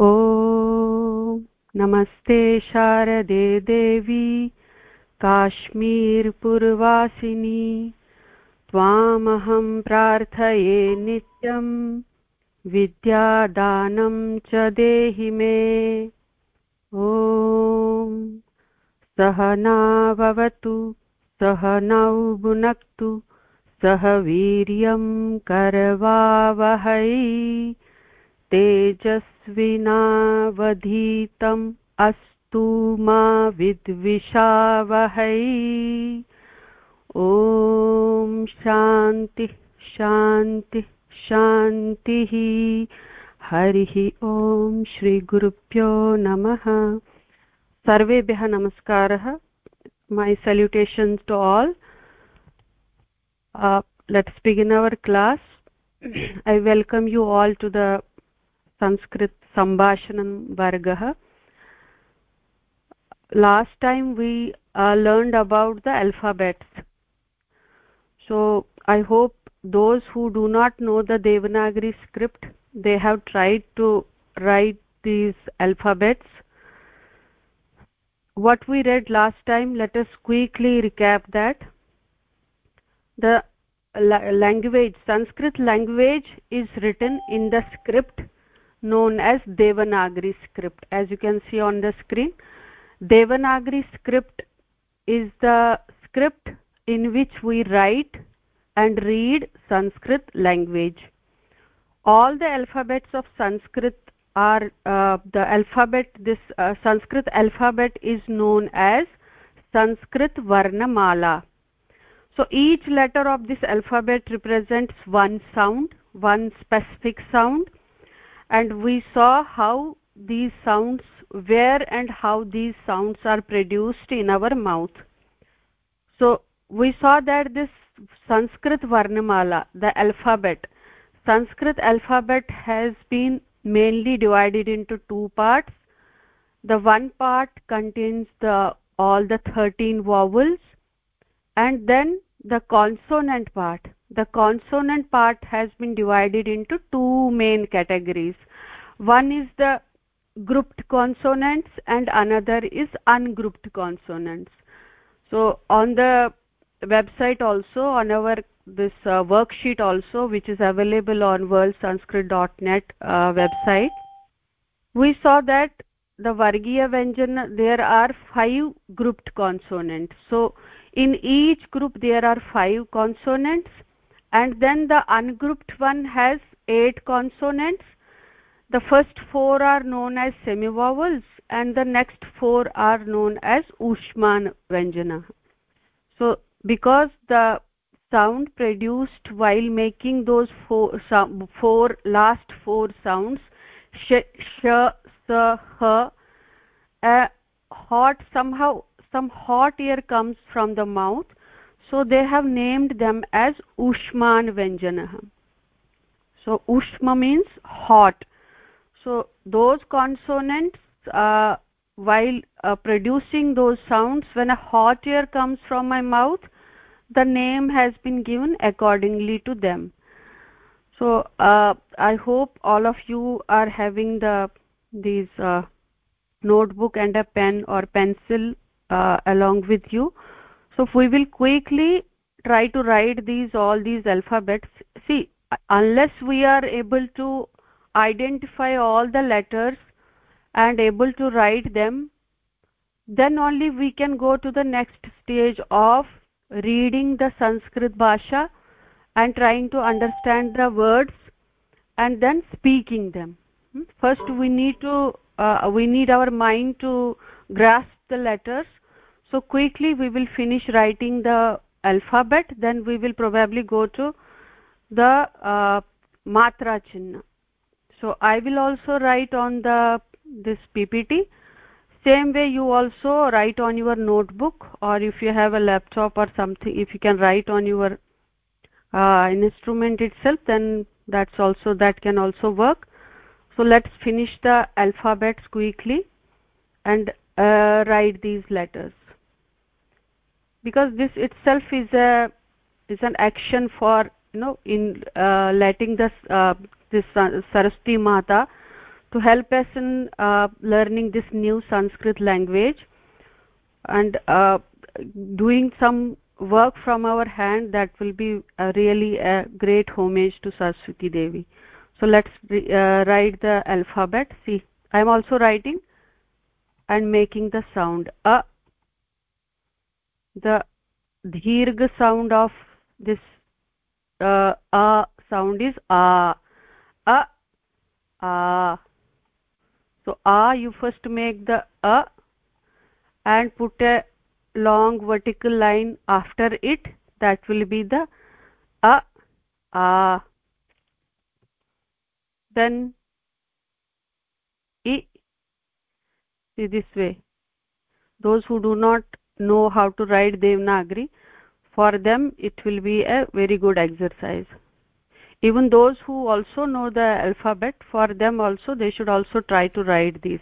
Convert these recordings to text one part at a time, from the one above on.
ॐ नमस्ते शारदे देवी काश्मीरपुरवासिनी त्वामहं प्रार्थये नित्यं, विद्यादानं च देहि मे। ॐ सहनाववतु सहनौ भुनक्तु, सह वीर्यं करवावहै। विनावधीतम् अस्तु मा विद्विषावहै। ॐ शान्तिः शान्तिः शान्तिः। हरिः ॐ श्रीगुरुभ्यो नमः। सर्वेभ्यः नमस्कारः। My salutation to all let's begin our class I welcome you all to the sanskrit sambhashanam vargah. Last time we uh, learned about the alphabets. So i hope those who do not know the devanagari script they have tried to write these alphabets. What we read last time let us quickly recap that. The language sanskrit language is written in the script known as devanagari script. As you can see on the screen devanagari script is the script in which we write and read sanskrit language. All the alphabets of sanskrit are uh, the alphabet this uh, sanskrit alphabet is known as sanskrit varnamala. So each letter of this alphabet represents one sound one specific sound and we saw how these sounds where and how these sounds are produced in our mouth. So we saw that this sanskrit varnamala the alphabet sanskrit alphabet has been mainly divided into two parts. The one part contains the all the 13 vowels and then the consonant part the consonant part has been divided into two main categories. One is the grouped consonants and another is ungrouped consonants. So on the website also on our this uh, worksheet also which is available on worldsanskrit.net uh, website we saw that the vargiya vyanjana there are five grouped consonants. So in each group there are five consonants and then the ungrouped one has eight consonants. The first four are known as semivowels and the next four are known as ushman vyanjana. So because the sound produced while making those four, four last four sounds sh sh sa ha a hot somehow some hot air comes from the mouth so they have named them as ushman vyanjana so ushma means hot. So those consonants uh, while uh, producing those sounds when a hot air comes from my mouth the name has been given accordingly to them. So uh, i hope all of you are having the these uh, notebook and a pen or pencil uh, along with you so we will quickly try to write these all these alphabets. See unless we are able to identify all the letters and able to write them then only we can go to the next stage of reading the sanskrit bhasha and trying to understand the words and then speaking them. First we need to uh, we need our mind to grasp the letters so quickly we will finish writing the alphabet then we will probably go to the uh, matra chinna. So i will also write on the this ppt same way you also write on your notebook or if you have a laptop or something if you can write on your uh, instrument itself then that's also that can also work. So let's finish the alphabets quickly and uh, write these letters because this itself is a is an action for you know in uh, letting this uh, this saraswati mata to help us in uh, learning this new sanskrit language and uh, doing some work from our hand that will be uh, really a great homage to saraswati devi. So let's uh, write the alphabet. See i am also writing and making the sound a the dheergha sound of this uh, a sound is a a a. So a you first make the a and put a long vertical line after it. That will be the a a. Then e see this way. Those who do not know how to write devanagari for them it will be a very good exercise. Even those who also know the alphabet for them also they should also try to write these.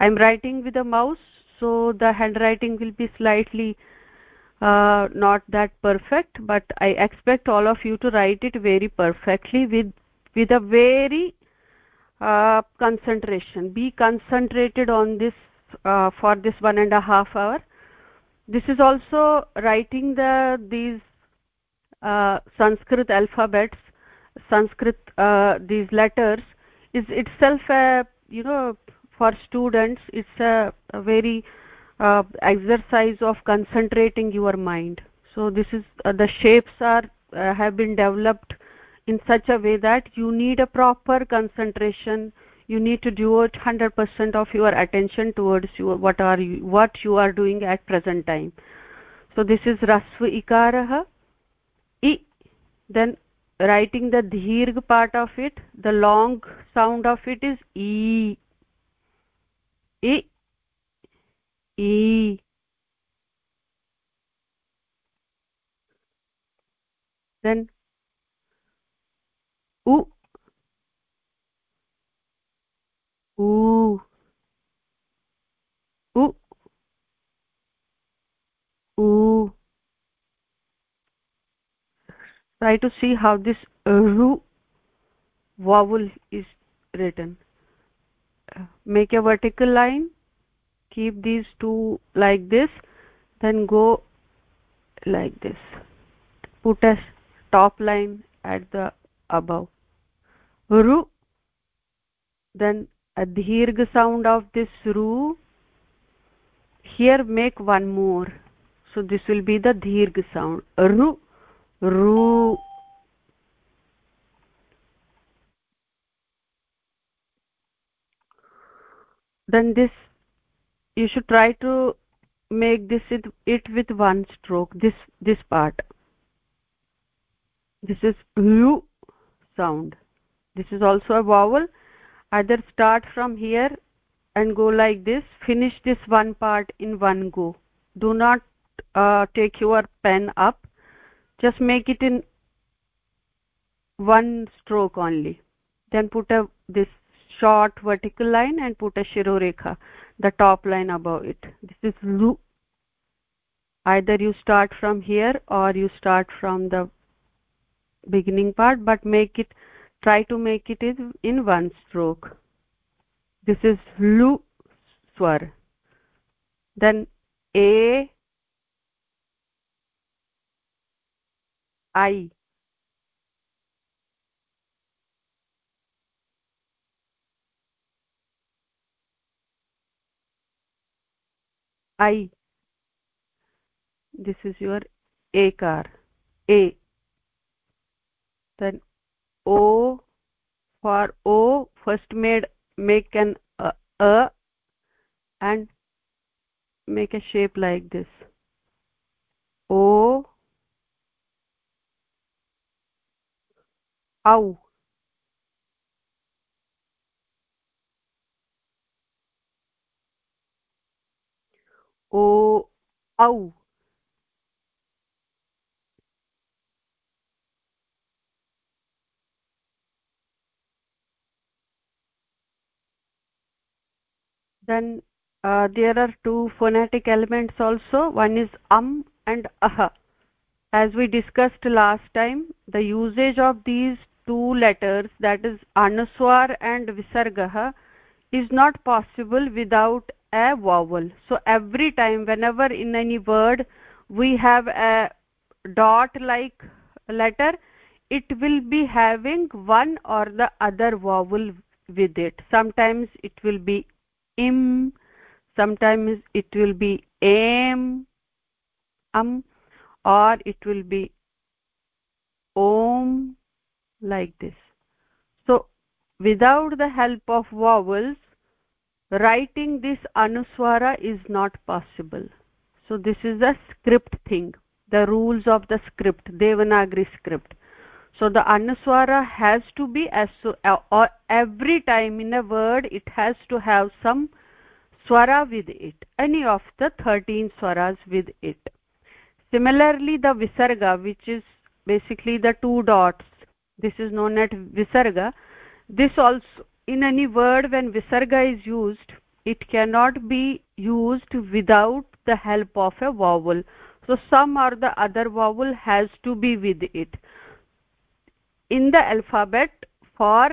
I'm writing with a mouse so the handwriting will be slightly uh, not that perfect but i expect all of you to write it very perfectly with with a very uh, concentration. Be concentrated on this uh, for this one and a half hour this is also writing the these uh, sanskrit alphabets sanskrit uh, these letters. Is itself a you know for students it's a, a very uh, exercise of concentrating your mind. So this is uh, the shapes are uh, have been developed in such a way that you need a proper concentration you need to devote 100% of your attention towards your what are you what you are doing at present time. So this is rasva ikarah i then writing the dheergh part of it the long sound of it is e. I e. Then u u u u try to see how this uh, ru vowel is written. Uh, make a vertical line. Keep these two like this. Then go like this. Put a top line at the above. Ru then a dheergha sound of this ru here make one more. So this will be the dheergha sound. Ru ru then this you should try to make this it, it with one stroke. This this part. This is u sound. This is also a vowel either start from here and go like this. Finish this one part in one go. Do not uh, take your pen up. Just make it in one stroke only. Then put a this short vertical line and put a shirorekha the top line above it. This is lu either you start from here or you start from the beginning part but make it try to make it in one stroke. This is lu swar. Then a i. I. This is your a car. A. Then o for o first made make an a and make a shape like this. O ow o ow then uh, there are two phonetic elements also. One is am and ah. As we discussed last time the usage of these two letters that is anuswar and visargah is not possible without a vowel. So every time whenever in any word we have a dot like letter it will be having one or the other vowel with it. Sometimes it will be im sometimes it will be am um or it will be om like this. So without the help of vowels writing this anuswara is not possible. So this is a script thing. The rules of the script devanagari script so the anuswara has to be as so, uh, or every time in a word it has to have some swara with it any of the 13 swaras with it. Similarly the visarga which is basically the two dots this is known as visarga. This also in any word when visarga is used it cannot be used without the help of a vowel. So some or the other vowel has to be with it in the alphabet for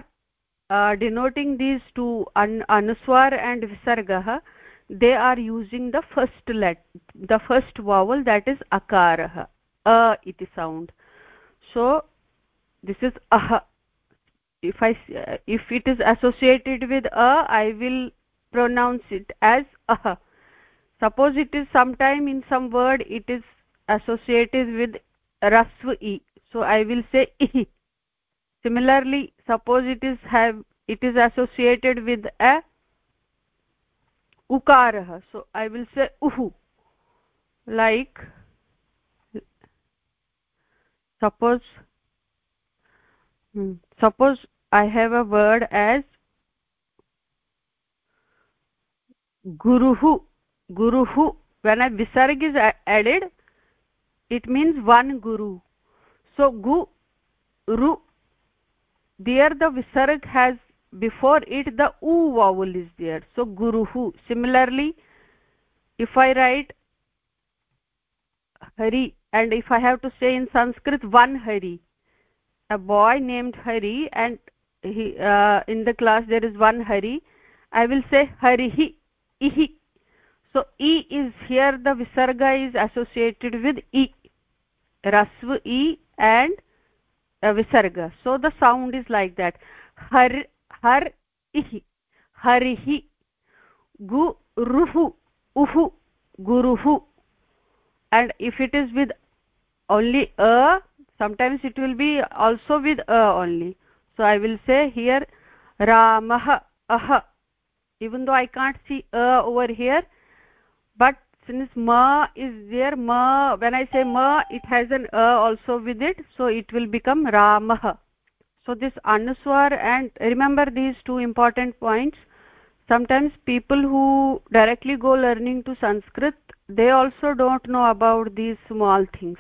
uh, denoting these two an anuswar and visargah they are using the first let the first vowel that is akarah a iti sound. So this is ah if i if it is associated with a i will pronounce it as ah suppose it is sometime in some word it is associated with rasva e so i will say i similarly suppose it is have it is associated with a ukarah. So i will say uhu. Like suppose hmm, suppose i have a word as guruhu. Guruhu when a visarg is added it means one guru. So gu ru there the visarg has before it the u vowel is there. So guruhu. Similarly if i write hari and if i have to say in sanskrit one hari. A boy named hari and he uh, in the class there is one hari. I will say harihi ihi. So e is here the visarga is associated with e rasva e and uh, visarga. So the sound is like that. Har har ihi. Harihi guruhu uhu guruhu. And if it is with only a sometimes it will be also with a only. So i will say here ramah ah even though i can't see a over here but since ma is there ma when i say ma it has an a also with it so it will become ramah. So this anuswar and remember these two important points? Sometimes people who directly go learning to sanskrit they also don't know about these small things.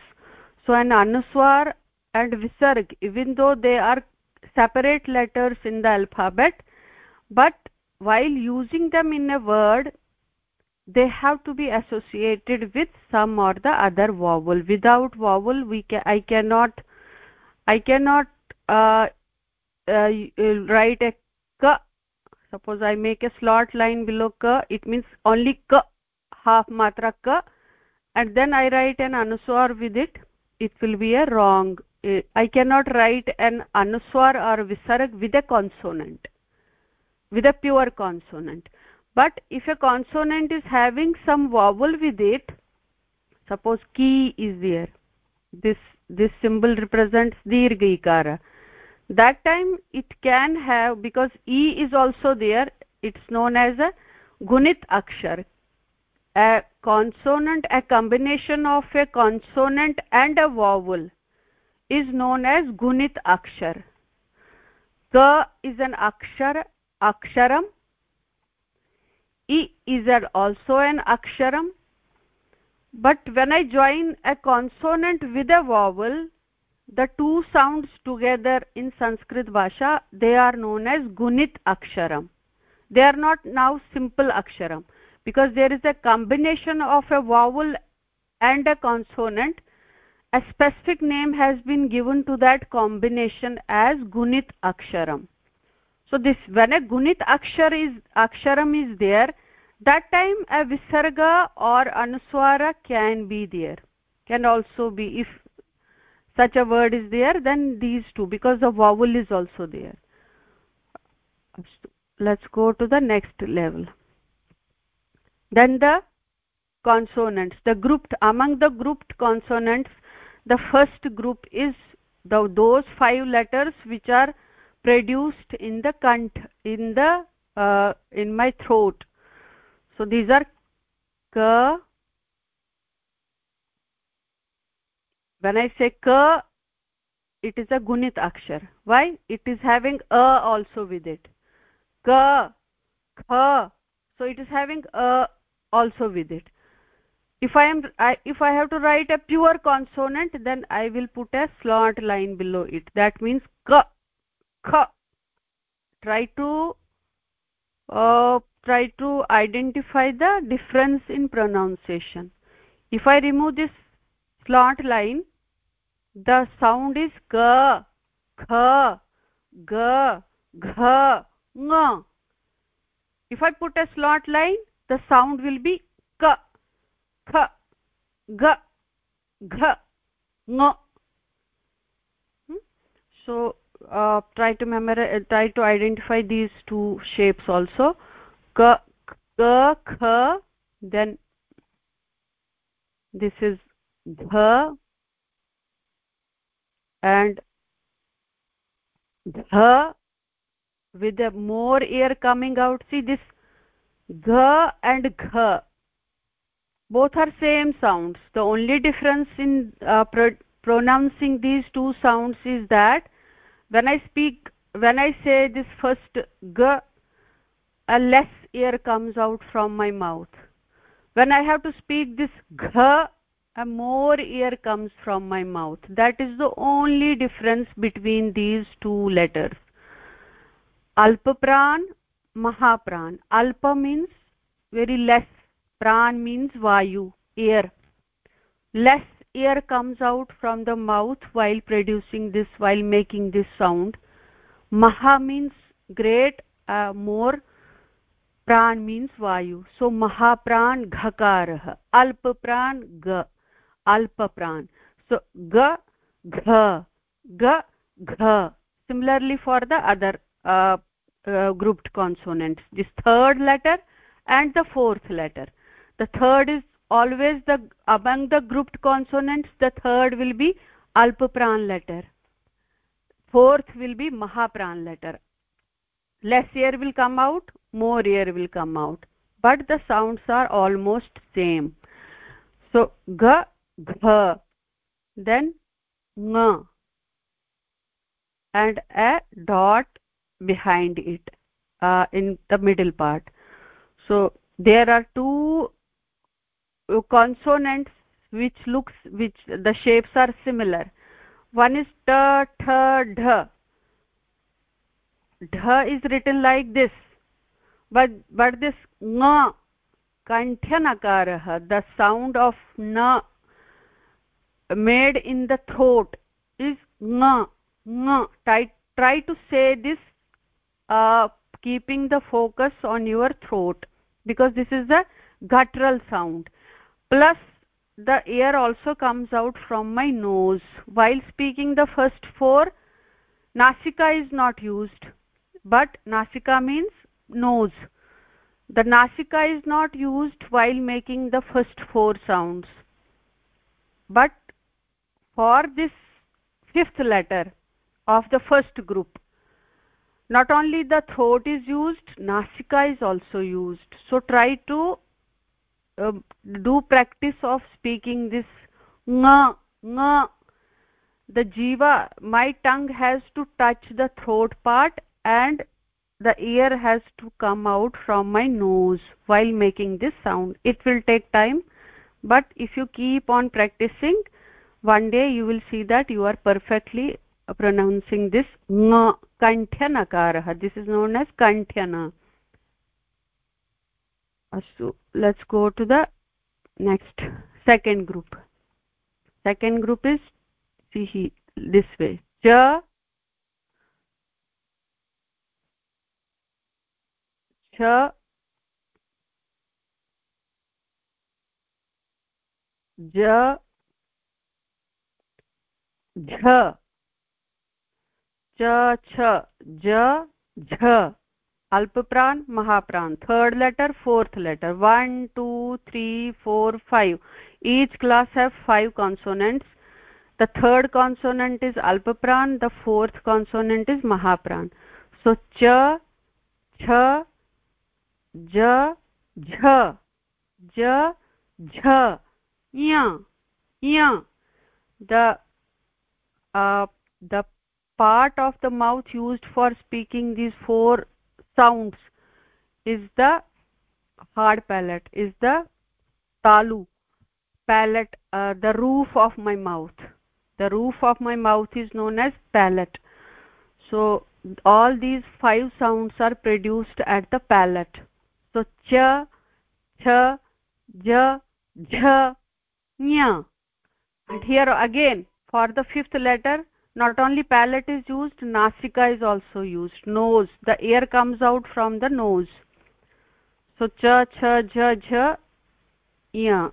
So an anuswar and visarg even though they are separate letters in the alphabet but while using them in a word they have to be associated with some or the other vowel. Without vowel we ca i cannot i cannot uh, uh, write a ka suppose i make a slot line below ka it means only ka half matra ka and then i write an anuswar with it. It will be a wrong i cannot write an anuswar or visarg with a consonant with a pure consonant but if a consonant is having some vowel with it suppose ki is there this this symbol represents dirgha ikara that time it can have because e is also there it's known as a gunit akshar. A consonant a combination of a consonant and a vowel is known as gunit akshar. Ka is an akshar aksharam e is also an aksharam? But when i join a consonant with a vowel the two sounds together in sanskrit bhasha they are known as gunit aksharam. They are not now simple aksharam because there is a combination of a vowel and a consonant. A specific name has been given to that combination as gunit aksharam so this when a gunit akshar is aksharam is there that time a visarga or anuswara can be there. Can also be if such a word is there then these two because the vowel is also there. Let's go to the next level. Then the consonants the grouped among the grouped consonants the first group is the those five letters which are produced in the in the uh, in my throat. So these are ka when i say ka it is a gunit akshar. Why? It is having a also with it. Ka kha so it is having a also with it. If i am I, if i have to write a pure consonant then i will put a slant line below it. That means ka try to uh, try to identify the difference in pronunciation. If i remove this slot line the sound is ka kha ga gha nga if i put a slot line the sound will be ka kha ga gha nga hmm? so uh, try to memorize uh, try to identify these two shapes also. Ka ka kha then this is dha and dha with a more air coming out. See this gha and gha both are same sounds. The only difference in uh, pro pronouncing these two sounds is that when i speak when i say this first g a less air comes out from my mouth. When i have to speak this gh a more air comes from my mouth. That is the only difference between these two letters. Alpapran mahapran. Alpa means very less. Pran means vayu air less air comes out from the mouth while producing this while making this sound. Maha means great uh, more. Pran means vayu. So mahapran ghakarah. Alp pran ga alp pran. So ga gha ga gha similarly for the other uh, uh, grouped consonants. This third letter and the fourth letter. The third is always the among the grouped consonants the third will be alpapran letter. Fourth will be mahapran letter. Less air will come out more air will come out. But the sounds are almost same. So ga gha then nga and a dot behind it uh, in the middle part. So there are two consonants which looks which the shapes are similar. One is ta tha dha dha is written like this. But but this nga kanthya nakarah the sound of na made in the throat is nga nga try, try to say this uh, keeping the focus on your throat because this is the guttural sound plus the air also comes out from my nose. While speaking the first four nasika is not used. But nasika means nose. The nasika is not used while making the first four sounds. But for this fifth letter of the first group not only the throat is used nasika is also used. So try to uh, do practice of speaking this nga nga. The jiva my tongue has to touch the throat part and the air has to come out from my nose while making this sound. It will take time but if you keep on practicing one day you will see that you are perfectly pronouncing this nga kanthya nakarah this is known as kanthya so let's go to the next second group. Second group is see this way. Ja, ja, ja ja, ja, cha ja ja alpapran mahapran. Third letter fourth letter. 1 2 3 4 5 each class have five consonants. The third consonant is alpapran. The fourth consonant is mahapran. So cha cha ja jha ja jha ya ya the uh, the part of the mouth used for speaking these four sounds is the hard palate is the talu palate uh, the roof of my mouth. The roof of my mouth is known as palate. So all these five sounds are produced at the palate. So cha cha ja jha nya. And here again for the fifth letter not only palate is used nasika is also used. Nose the air comes out from the nose. So cha cha jha jha yeah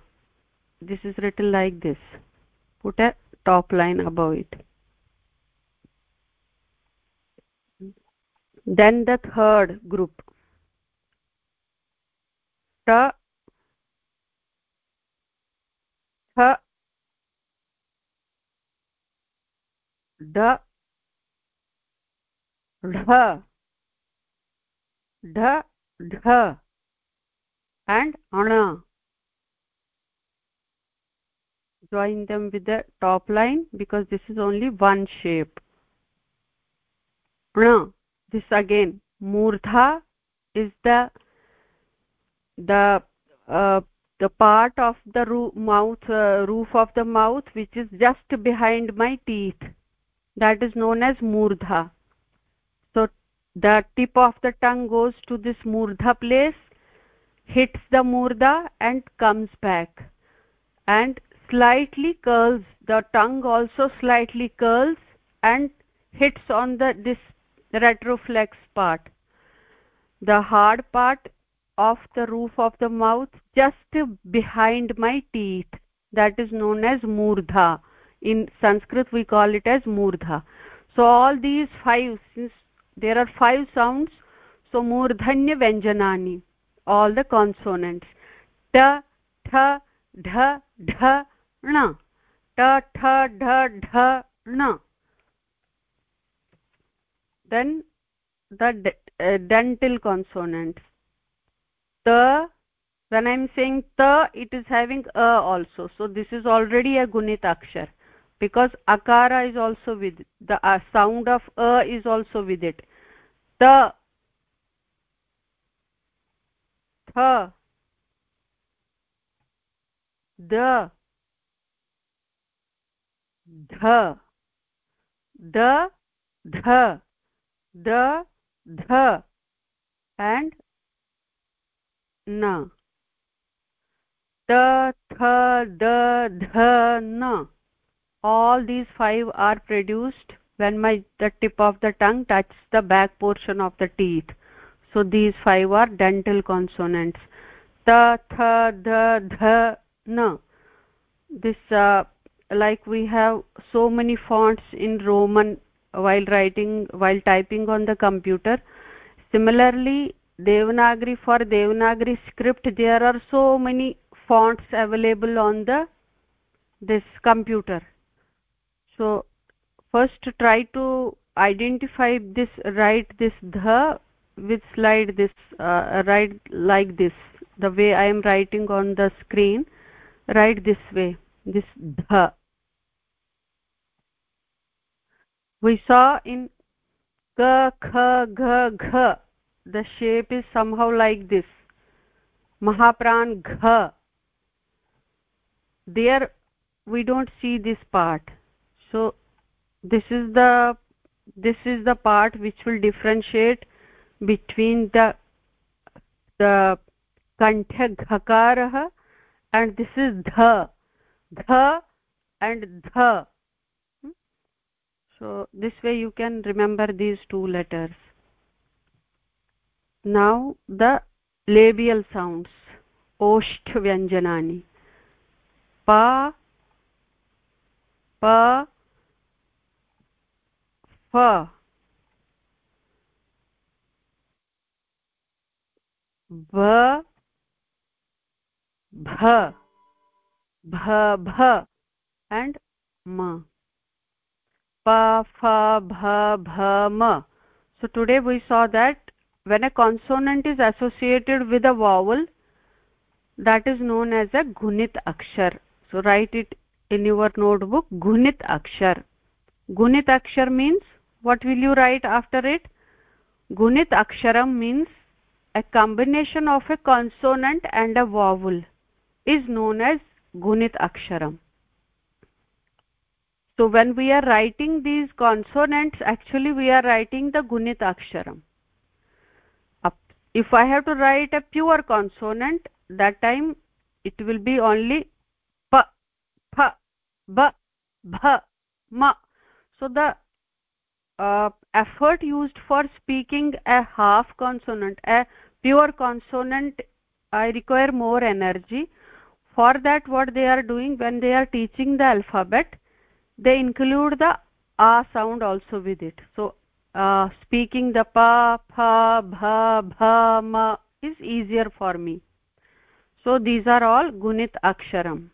this is written like this. Put a top line above it. Then the third group. Ta tha ड ढ ढ ढ and ana join them with the top line because this is only one shape ana this again murdha is the the uh, the part of the roo mouth uh, roof of the mouth which is just behind my teeth that is known as murdha. So the tip of the tongue goes to this murdha place hits the murdha and comes back. And slightly curls the tongue also slightly curls and hits on the this retroflex part. The hard part of the roof of the mouth just behind my teeth that is known as murdha in sanskrit we call it as murdha. So all these five since there are five sounds so murdhanya vyanjanani all the consonants. Ta tha dha dha na ta tha dha dha na then the uh, dental consonants. Ta when i am saying ta it is having a also. So this is already a gunit akshar because akara is also with the uh, sound of a is also with it. The tha the dha the dha the and na. Ta tha da dha na all these five are produced when my the tip of the tongue touches the back portion of the teeth. So these five are dental consonants. Ta tha dha dha na this uh, like we have so many fonts in roman while writing while typing on the computer. Similarly devanagari for devanagari script there are so many fonts available on the this computer so first try to identify this write this dha with slide this uh, write like this. The way i am writing on the screen write this way this dha we saw in ka kha gha gha the shape is somehow like this. Mahapran gha there we don't see this part so this is the this is the part which will differentiate between the the kantha and this is dha. Dha and dha. Hmm? so this way you can remember these two letters. Now the labial sounds. Osht vyanjanani pa pa fa va bha bha bha and ma pa fa bha bha ma so today we saw that when a consonant is associated with a vowel that is known as a gunit akshar. So write it in your notebook gunit akshar. Gunit akshar means what will you write after it? Gunit aksharam means a combination of a consonant and a vowel is known as gunit aksharam. So when we are writing these consonants actually we are writing the gunit aksharam. If i have to write a pure consonant that time it will be only pa pha ba bha ma. So the uh, effort used for speaking a half consonant a pure consonant i require more energy. For that what they are doing when they are teaching the alphabet they include the a sound also with it. So uh, speaking the pa pha bha bha ma is easier for me. So these are all gunit aksharam?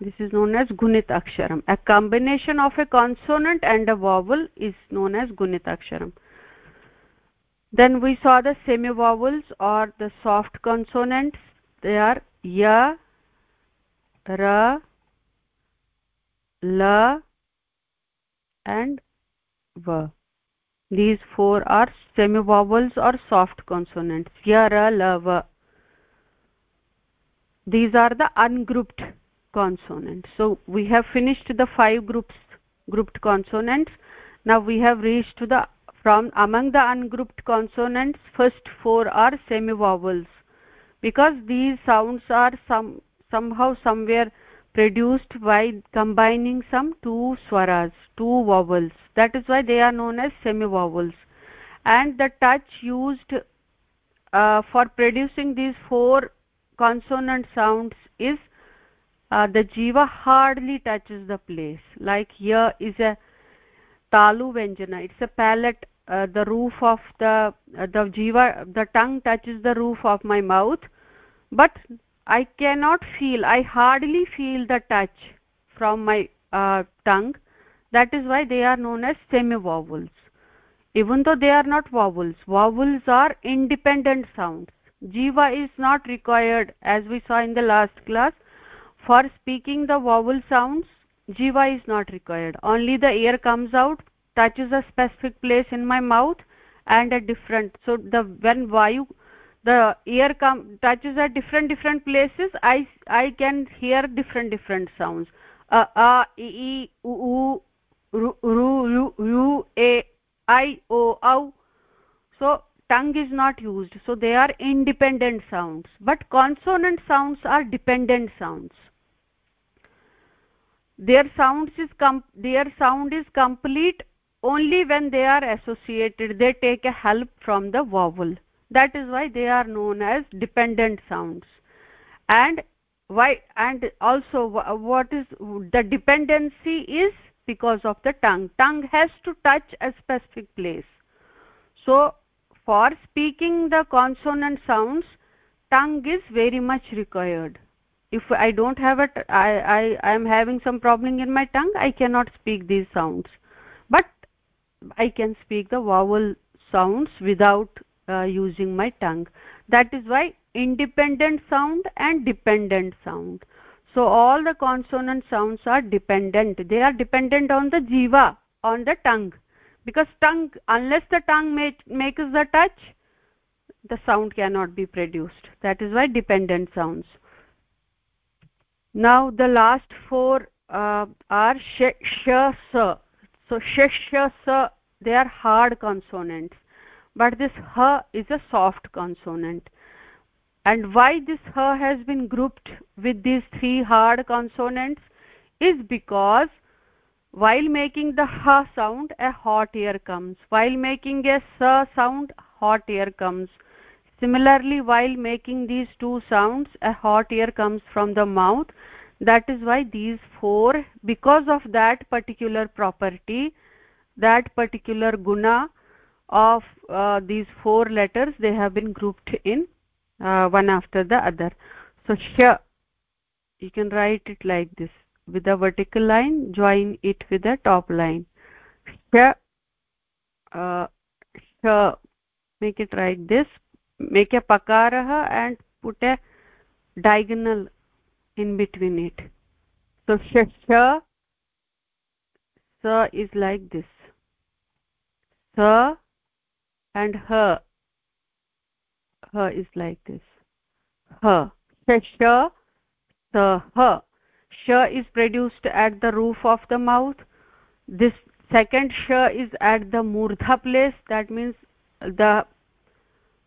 This is known as gunit aksharam a combination of a consonant and a vowel is known as gunit aksharam then we saw the semi vowels or the soft consonants. They are ya ra la and va these four are semi vowels or soft consonants. Ya ra la va. These are the ungrouped consonants. So we have finished the five groups grouped consonants. Now we have reached to the from among the ungrouped consonants first four are semi vowels because these sounds are some somehow somewhere produced by combining some two swaras two vowels. That is why they are known as semi vowels and the touch used uh, for producing these four consonant sounds is uh, the jiva hardly touches the place. Like here is a talu vyanjana it's a palate uh, the roof of the uh, the jiva the tongue touches the roof of my mouth. But i cannot feel i hardly feel the touch from my uh, tongue. That is why they are known as semi vowels even though they are not vowels vowels are independent sounds. Jiva is not required as we saw in the last class for speaking the vowel sounds jiva is not required. Only the air comes out touches a specific place in my mouth and a different so the when vayu the ear come touches at different different places i i can hear different different sounds. A a e e u u ru ru yu a i o au. So tongue is not used. So they are independent sounds. But consonant sounds are dependent sounds their sounds is their sound is complete only when they are associated. They take a help from the vowel. That is why they are known as dependent sounds. And why and also what is the dependency is because of the tongue. Tongue has to touch a specific place. So for speaking the consonant sounds tongue is very much required if i don't have it i i i am having some problem in my tongue i cannot speak these sounds. But i can speak the vowel sounds without uh, using my tongue. That is why independent sound and dependent sound. So all the consonant sounds are dependent. They are dependent on the jiva on the tongue. Because tongue unless the tongue make, makes the touch the sound cannot be produced. That is why dependent sounds now the last four uh, are sh sh sa so sh sh sa they are hard consonants. But this ha is a soft consonant. And why this ha has been grouped with these three hard consonants is because while making the ha sound a hot air comes. While making a sa sound hot air comes similarly while making these two sounds a hot air comes from the mouth. That is why these four because of that particular property that particular guna of uh, these four letters they have been grouped in uh, one after the other. So sh you can write it like this. With a vertical line join it with a top line. Sh uh, make it like this make a pakarah and put a diagonal in between it. So sh sh sa is like this. Sa and ha ha is like this. Ha sh sh sa ha sh is produced at the roof of the mouth. This second sh is at the murdha place. That means the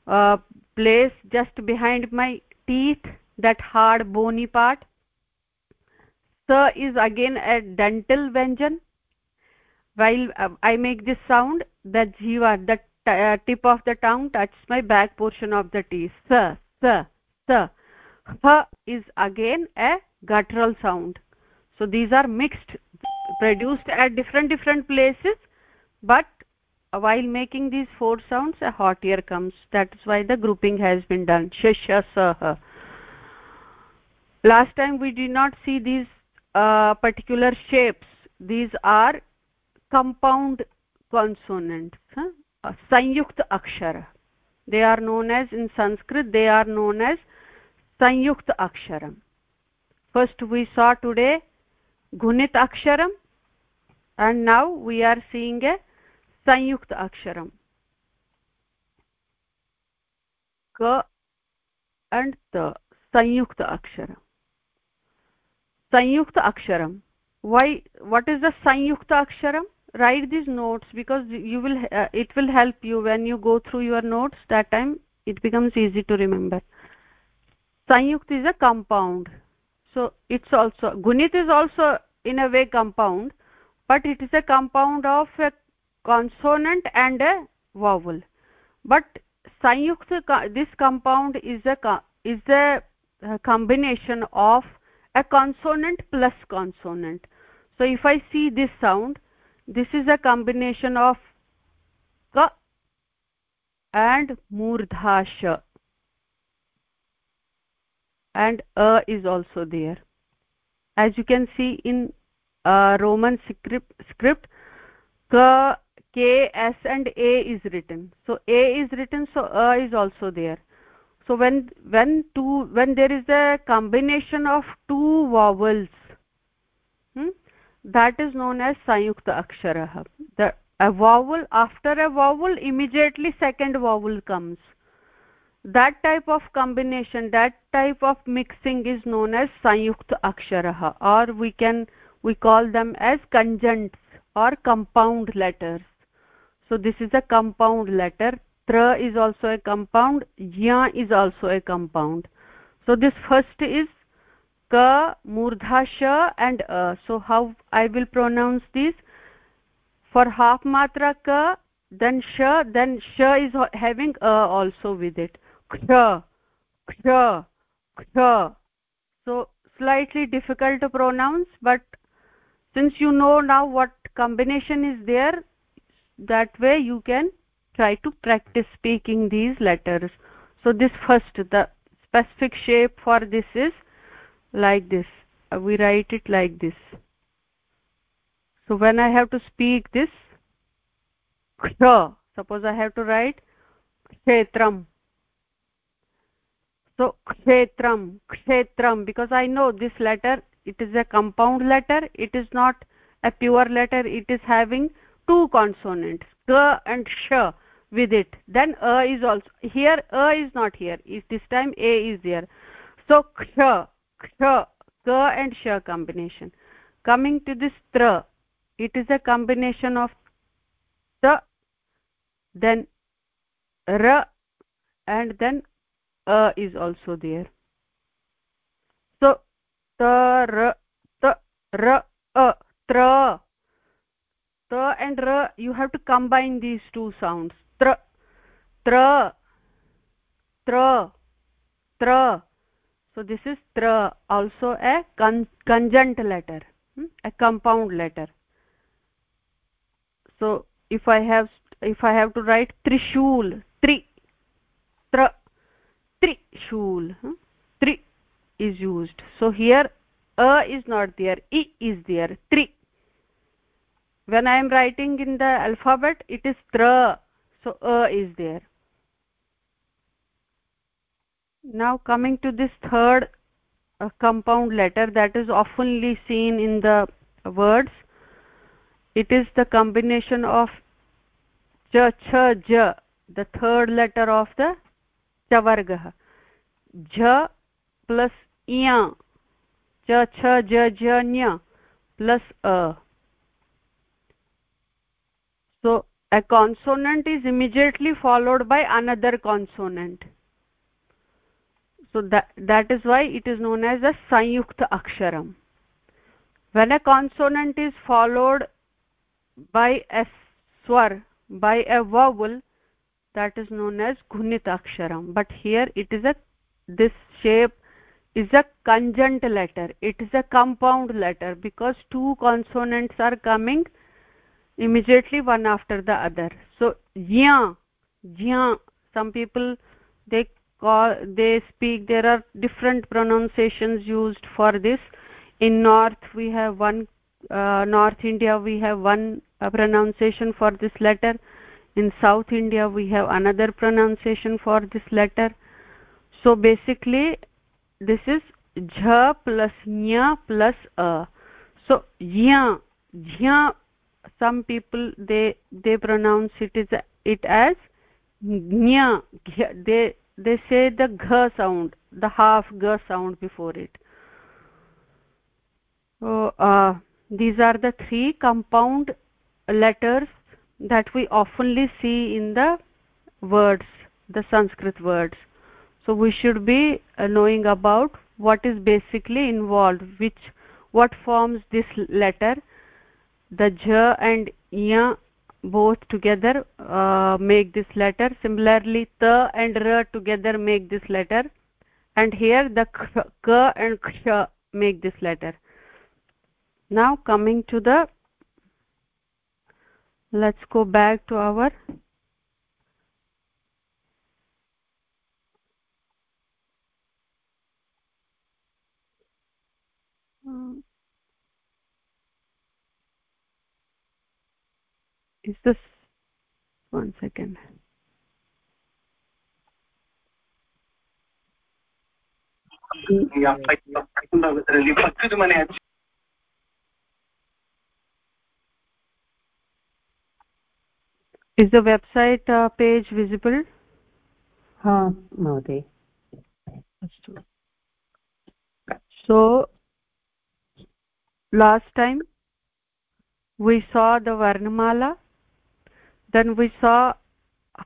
uh, place just behind my teeth that hard bony part. Sa is again a dental vyanjan while uh, i make this sound the jiva the uh, tip of the tongue touches my back portion of the teeth. Sa sa sa ha is again a guttural sound. So these are mixed produced at different different places but while making these four sounds a hot air comes. That is why the grouping has been done. Shasha sah last time we did not see these uh, particular shapes. These are compound consonants huh? uh, sanyukt akshara. They are known as in sanskrit they are known as sanyukt aksharam first we saw today gunit aksharam and now we are seeing a संयुक्त अक्षरम् क and त संयुक्त अक्षरम् संयुक्त aksharam why what is the sanyukta aksharam write these notes because you will uh, it will help you when you go through your notes that time it becomes easy to remember sanyukt is a compound so it's also gunit is also in a way compound but it is a compound of a consonant and a vowel. But sanyukta this compound is a is a combination of a consonant plus consonant. So if i see this sound this is a combination of ka and murdha and a is also there. As you can see in uh, roman script script ka k s and a is written. So a is written so a is also there. So when when two when there is a combination of two vowels hmm, that is known as sayukta Akshara. the a vowel after a vowel immediately second vowel comes. That type of combination that type of mixing is known as sayukta Akshara or we can we call them as conjuncts or compound letters so this is a compound letter. Tra is also a compound. Ya is also a compound. So this first is ka murdha sha and a. So how i will pronounce this? For half matra ka then sha then sha is having a also with it. Kha kha kha so slightly difficult to pronounce but since you know now what combination is there that way you can try to practice speaking these letters. So this first the specific shape for this is like this. Uh, we write it like this. So when i have to speak this suppose i have to write kshetram so kshetram kshetram because i know this letter it is a compound letter. It is not a pure letter. It is having two consonants ka and sh with it. Then a is also here a is not here. Is this time a is there. So kha kha ka and sh combination. Coming to this tra it is a combination of ta then ra and then a is also there. So ta ra ta a tra ta and ra you have to combine these two sounds tra tra tra tra so this is tra also a con conjunct letter hmm? a compound letter so if i have if i have to write trishul tri tra trishul hmm? tri is used so here a is not there i is there tri when i am writing in the alphabet it is tra so a is there. Now coming to this third uh, compound letter that is oftenly seen in the words it is the combination of cha cha ja the third letter of the chavargah. Jha plus nya cha cha ja ja nya plus a so a consonant is immediately followed by another consonant. So that that is why it is known as a sanyukta aksharam when a consonant is followed by a swar by a vowel that is known as gunit aksharam but here it is a this shape is a conjunct letter. It is a compound letter because two consonants are coming immediately one after the other. So jya jya some people they call they speak there are different pronunciations used for this. In north we have one uh, north india we have one uh, pronunciation for this letter. In south india we have another pronunciation for this letter. So basically this is jha plus nya plus a. So jya jya some people they they pronounce it is it as nya they they say the gha sound the half ga sound before it. So uh, these are the three compound letters that we oftenly see in the words the sanskrit words. So we should be uh, knowing about what is basically involved which what forms this letter the jha and ya both together uh, make this letter. Similarly ta and ra together make this letter. And here the ka and ksha make this letter. Now coming to the let's go back to our is this one second. Is the website uh, page visible? Ha mode so last time we saw the varnamala then we saw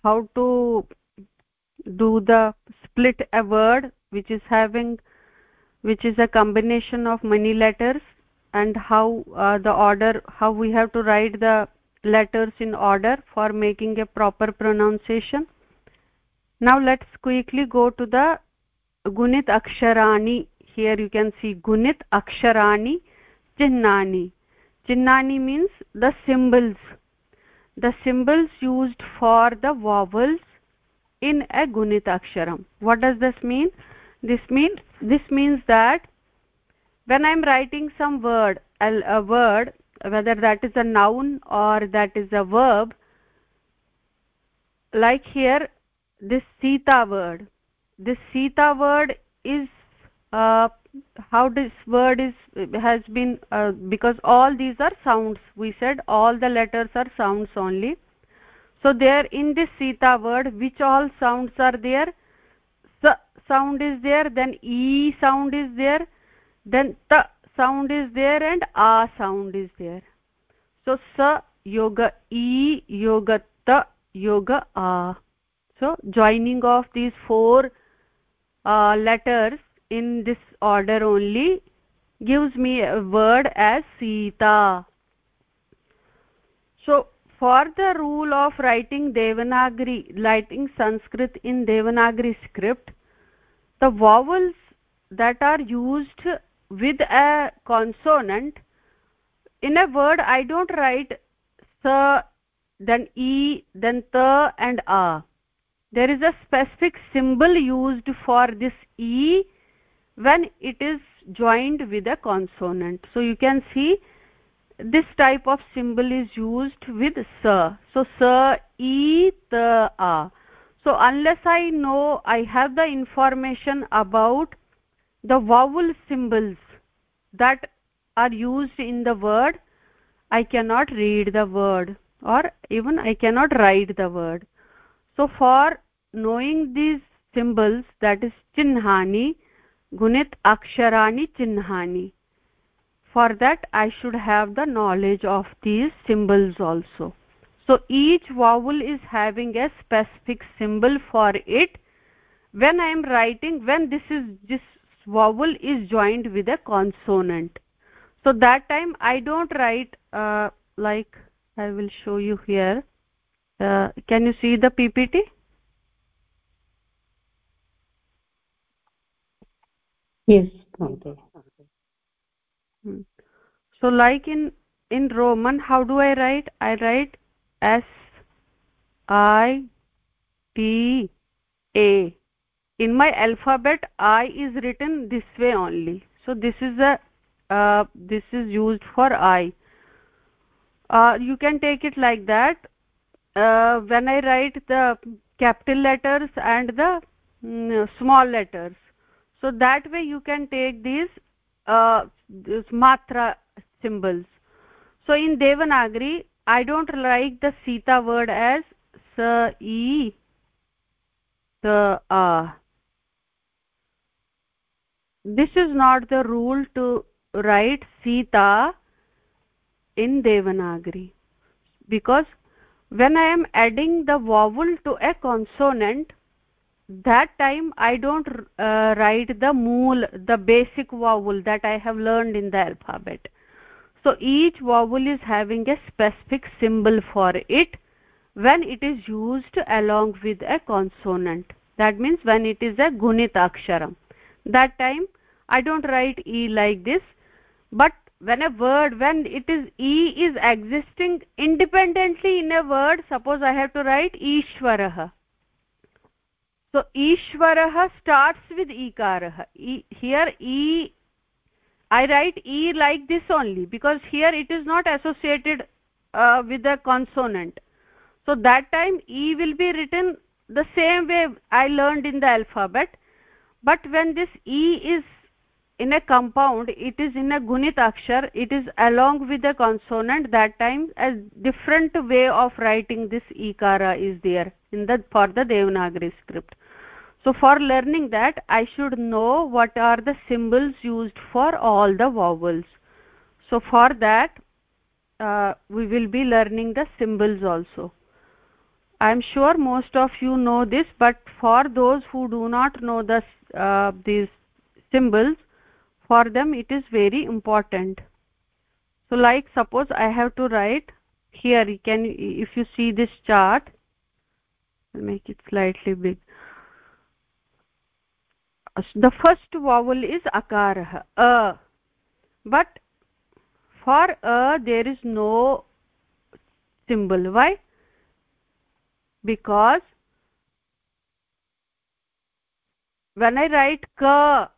how to do the split a word which is having which is a combination of many letters and how uh, the order how we have to write the letters in order for making a proper pronunciation. Now let's quickly go to the gunit aksharani. Here you can see gunit aksharani chinnani chinnani means the symbols the symbols used for the vowels in a gunit aksharam what does this mean? This mean this means that when i'm writing some word a, word whether that is a noun or that is a verb like here this sita word. This sita word is uh, how this word is has been uh, because all these are sounds. We said all the letters are sounds only. So there in this sita word which all sounds are there? Sa sound is there then e sound is there then ta sound is there and a sound is there. So sa yoga e yoga ta yoga a. So joining of these four uh, letters in this order only gives me a word as sita. So for the rule of writing devanagari writing sanskrit in devanagari script the vowels that are used with a consonant in a word i don't write sa then e then ta and a. There is a specific symbol used for this e when it is joined with a consonant. So you can see this type of symbol is used with sa so sa e ta a. So unless i know i have the information about the vowel symbols that are used in the word i cannot read the word or even i cannot write the word. So for knowing these symbols that is chihnani gunit aksharani chihnani for that i should have the knowledge of these symbols also. So each vowel is having a specific symbol for it. When i am writing when this is this vowel is joined with a consonant. So that time i don't write uh, like i will show you here. Uh, can you see the ppt yes. Okay. hmm. so like in in roman how do i write? I write s i t a. In my alphabet i is written this way only. So this is a uh, this is used for i. Uh, you can take it like that. Uh, when i write the capital letters and the mm, small letters so that way you can take these uh, matra symbols. So in devanagari i don't like the sita word as sa e the this is not the rule to write sita in devanagari. Because when i am adding the vowel to a consonant that time i don't uh, write the mool the basic vowel that i have learned in the alphabet. So each vowel is having a specific symbol for it when it is used along with a consonant. That means when it is a gunit aksharam that time i don't write e like this but when a word when it is e is existing independently in a word suppose i have to write ishwarah so ishwarah starts with ikarah. Here e i write e like this only because here it is not associated uh, with a consonant. So that time e will be written the same way i learned in the alphabet. But when this e is in a compound it is in a gunit akshar it is along with the consonant. That time a different way of writing this ikara is there in the for the devanagari script so for learning that i should know what are the symbols used for all the vowels. So for that uh, we will be learning the symbols also. I am sure most of you know this but for those who do not know the uh, these symbols for them it is very important. So like suppose i have to write here you can if you see this chart i'll make it slightly big the first vowel is akarah a. But for a there is no symbol. Why? Because when i write ka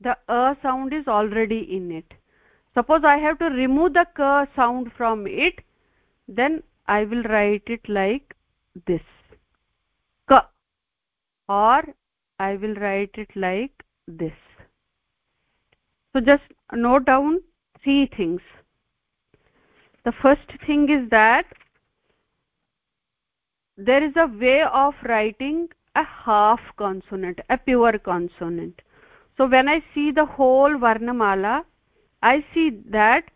the a sound is already in it. Suppose i have to remove the ka sound from it then i will write it like this. Ka. Or i will write it like this. So just note down three things. The first thing is that there is a way of writing a half consonant a pure consonant. So when i see the whole varnamala i see that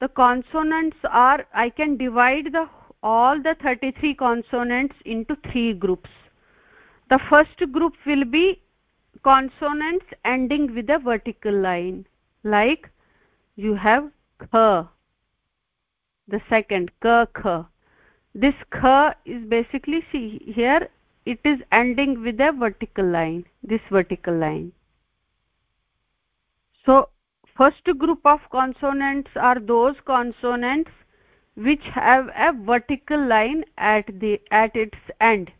the consonants are i can divide the all the 33 consonants into three groups the first group will be consonants ending with a vertical line like you have kha the second ka kha. This kha is basically see here it is ending with a vertical line this vertical line. So first group of consonants are those consonants which have a vertical line at the at its end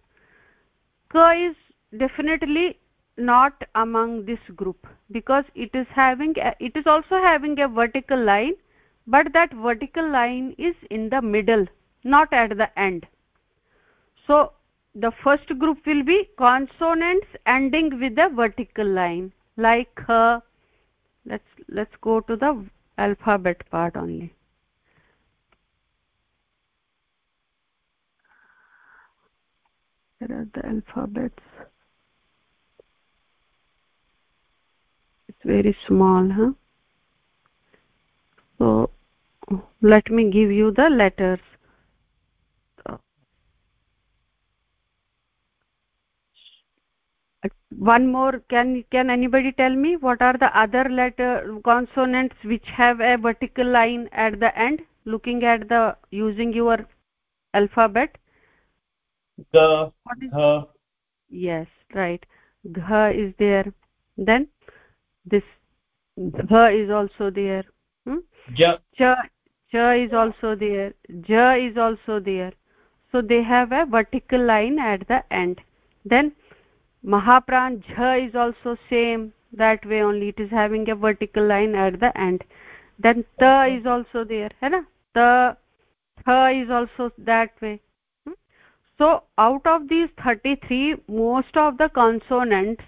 ka is definitely not among this group because it is having a, it is also having a vertical line but that vertical line is in the middle not at the end. So the first group will be consonants ending with a vertical line like uh, let's let's go to the alphabet part only there are the alphabets it's very small huh? So let me give you the letters. One more can can anybody tell me what are the other letter consonants which have a vertical line at the end? Looking at the using your alphabet the the yes right. Dha is there. Then this dha is also there. Hmm? ja cha cha is also there. Ja is also there. So they have a vertical line at the end. Then mahapran jha is also same. That way only it is having a vertical line at the end. Then ta is also there. Hai na? Ta tha is also that way? So out of these 33 most of the consonants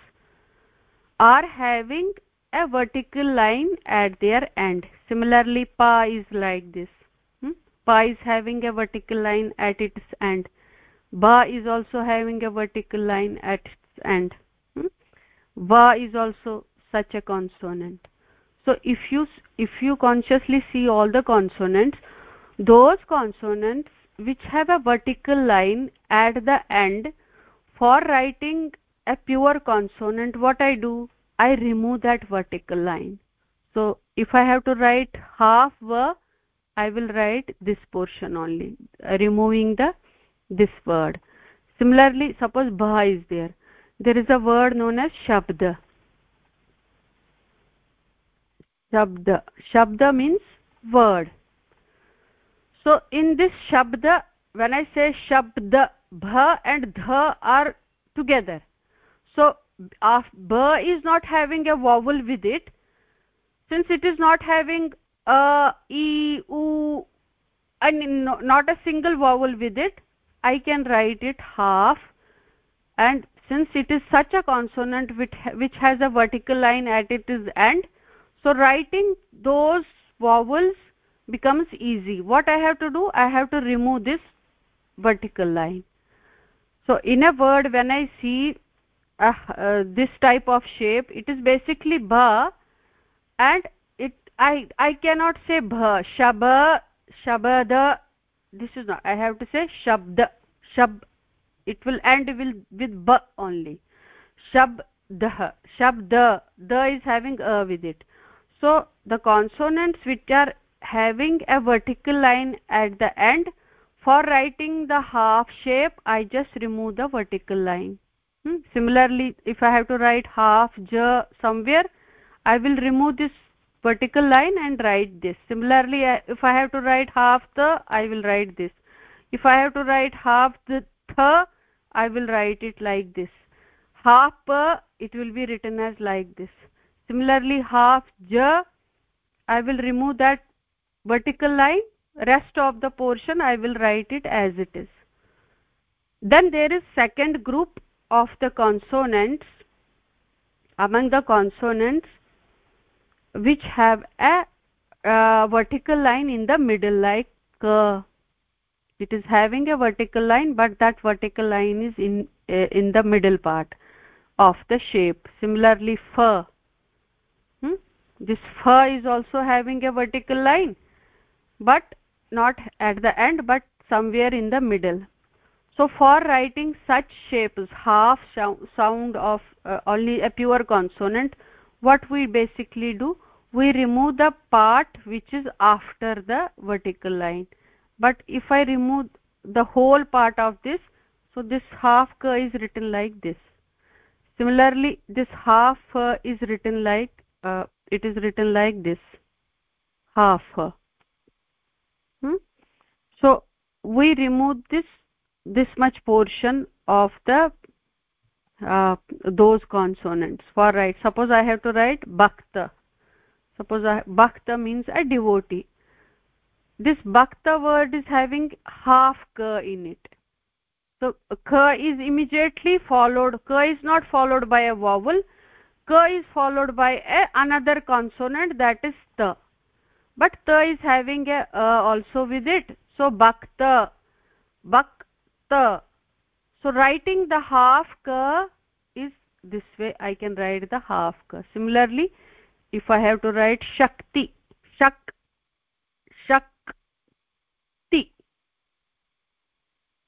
are having a vertical line at their end. Similarly pa is like this. Hmm? pa is having a vertical line at its end. Ba is also having a vertical line at and hmm? va is also such a consonant. So if you if you consciously see all the consonants those consonants which have a vertical line at the end for writing a pure consonant what i do? I remove that vertical line. So if i have to write half va i will write this portion only removing the this word. Similarly suppose bha is there. There is a word known as shabda. Shabda. Shabda means word so in this shabda when i say shabda bha and dha are together. So ba is not having a vowel with it. Since it is not having a e u and not a single vowel with it i can write it half. And since it is such a consonant which, which has a vertical line at its end so writing those vowels becomes easy. What i have to do? I have to remove this vertical line. So in a word when i see uh, this type of shape it is basically ba and it i i cannot say bha shaba shabada this is not i have to say shabda shab it will end will with ba only. Shabdah shabda the is having a with it. So the consonants which are having a vertical line at the end. For writing the half shape i just remove the vertical line. Hmm? similarly if i have to write half ja somewhere i will remove this vertical line and write this. Similarly if i have to write half the i will write this. If i have to write half the tha i will write it like this. Half pa it will be written as like this. Similarly half ja i will remove that vertical line rest of the portion i will write it as it is. Then there is second group of the consonants among the consonants which have a uh, vertical line in the middle like uh, it is having a vertical line but that vertical line is in uh, in the middle part of the shape. Similarly fa hmm? this fa is also having a vertical line but not at the end but somewhere in the middle. So for writing such shapes half sound of uh, only a pure consonant what we basically do we remove the part which is after the vertical line. But if i remove the whole part of this so this half ka is written like this. Similarly this half uh, is written like uh, it is written like this. Half uh. hmm? so we remove this this much portion of the uh, those consonants. For right suppose i have to write bhakta. Suppose I, bhakta means a devotee. This bhakta word is having half ka in it. So ka is immediately followed ka is not followed by a vowel. Ka is followed by a, another consonant that is ta but ta is having a uh, also with it so bhakta bhakta. So writing the half ka is this way. I can write the half ka. Similarly if i have to write shakti shak shakti.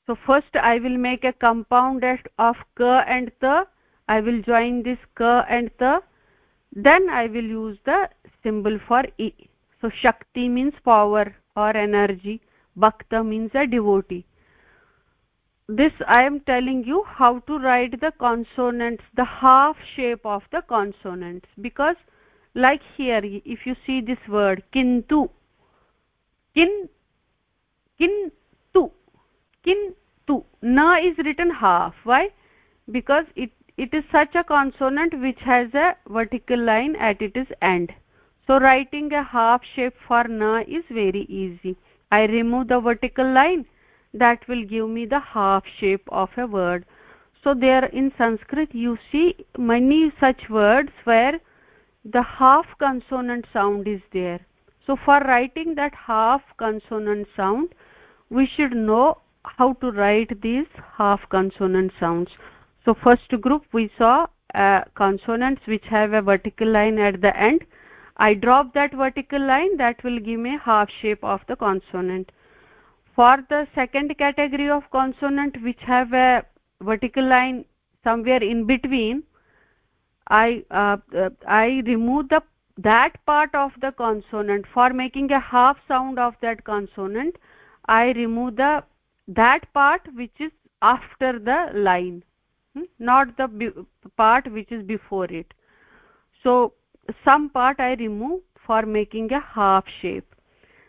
So first i will make a compound of ka and ta. I will join this ka and ta. Then i will use the symbol for e. So shakti means power or energy bhakta means a devotee. This i am telling you how to write the consonants the half shape of the consonants because like here if you see this word kintu kin kintu kintu na is written half. Why? Because it it is such a consonant which has a vertical line at its end. So writing a half shape for na is very easy i remove the vertical line that will give me the half shape of a word. So there in sanskrit you see many such words where the half consonant sound is there. So for writing that half consonant sound we should know how to write these half consonant sounds. So first group we saw uh, consonants which have a vertical line at the end i drop that vertical line that will give me half shape of the consonant for the second category of consonant which have a vertical line somewhere in between i uh, i remove the that part of the consonant for making a half sound of that consonant i remove the that part which is after the line hmm? not the part which is before it so some part i remove for making a half shape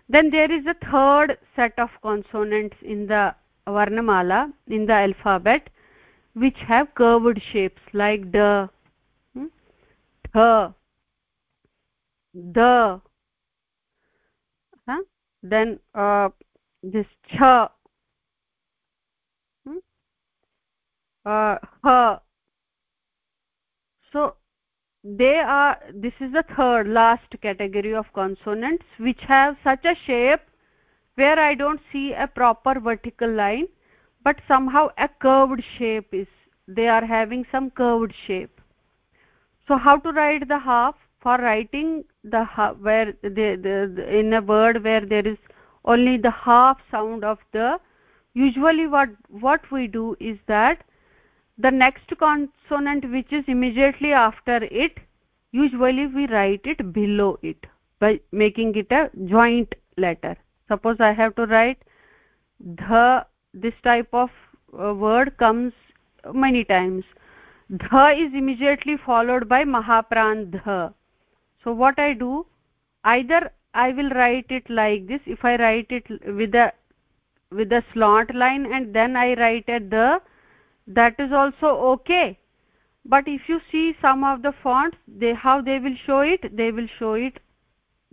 then there is a third set of consonants in the varnamala in the alphabet which have curved shapes like the th the then uh, this cha hmm? uh, ha so they are this is the third last category of consonants which have such a shape where i don't see a proper vertical line but somehow a curved shape is they are having some curved shape. So how to write the half? For writing the where the, the, the in a word where there is only the half sound of the usually what what we do is that the next consonant which is immediately after it usually we write it below it by making it a joint letter. Suppose i have to write the this type of uh, word comes many times. Dha is immediately followed by mahapran dha so what i do? Either i will write it like this. If i write it with a with a slant line and then i write a the that is also okay. But if you see some of the fonts they how they will show it? They will show it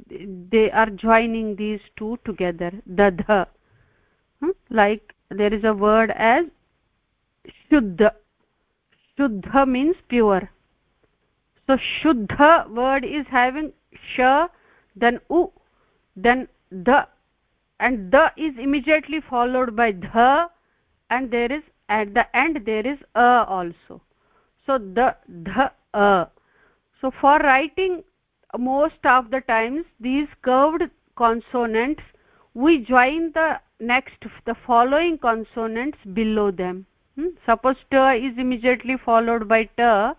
they are joining these two together the dha hmm? like there is a word as shuddha shuddha means pure. So shuddha word is having sha then u then the and the is immediately followed by dha and there is at the end there is a also. So the the a. So for writing most of the times these curved consonants we join the next the following consonants below them. Hmm? suppose ta is immediately followed by ta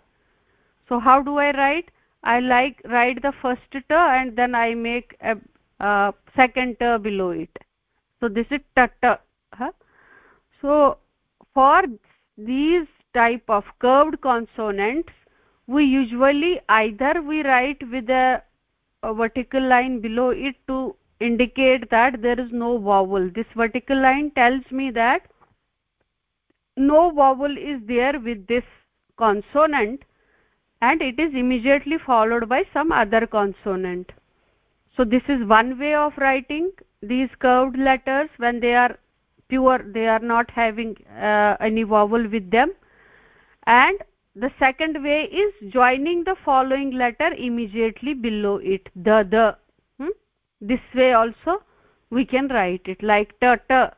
so how do i write? I like write the first ta and then i make a, a second ta below it. So this is ta ta huh? so for these type of curved consonants we usually either we write with a, a vertical line below it to indicate that there is no vowel. This vertical line tells me that no vowel is there with this consonant and it is immediately followed by some other consonant. So this is one way of writing these curved letters when they are pure they are not having uh, any vowel with them. And the second way is joining the following letter immediately below it. The the. Hmm? this way also we can write it. Like ta ta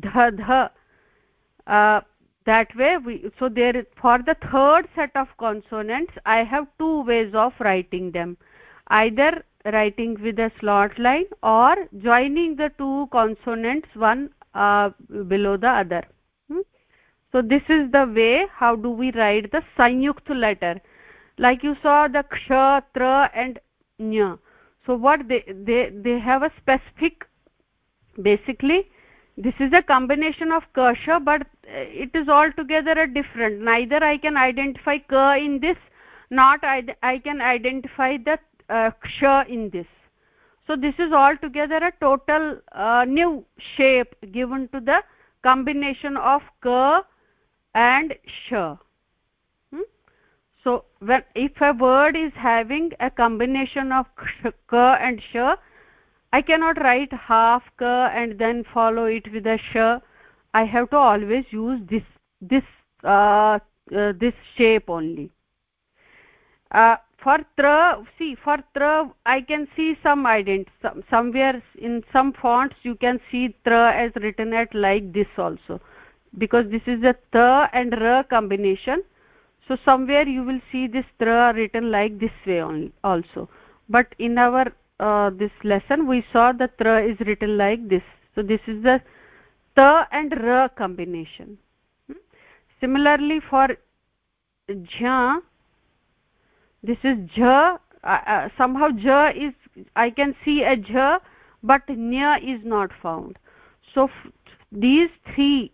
dha dha uh, that way we so there for the third set of consonants i have two ways of writing them. Either writing with a slot line or joining the two consonants one uh, below the other. Hmm? so this is the way how do we write the sanyukt letter. Like you saw the ksha tra and nya. So what they they they have a specific basically this is a combination of kasha but uh, it is altogether a different. Neither i can identify ka in this not i, I can identify the uh, ksha in this so this is altogether a total uh, new shape given to the combination of ka and sha hmm? so when if a word is having a combination of ka and sha i cannot write half ka and then follow it with a sh. I have to always use this this uh, uh, this shape only. Uh, for tra see for tra i can see some ident some, somewhere in some fonts you can see tra as written at like this also. Because this is a ta and ra combination. So somewhere you will see this tra written like this way only also. But in our uh, this lesson we saw the tra is written like this. So this is the ta and ra combination. Hmm? similarly for jha this is jha uh, uh, somehow jha is i can see a but nya is not found. So these three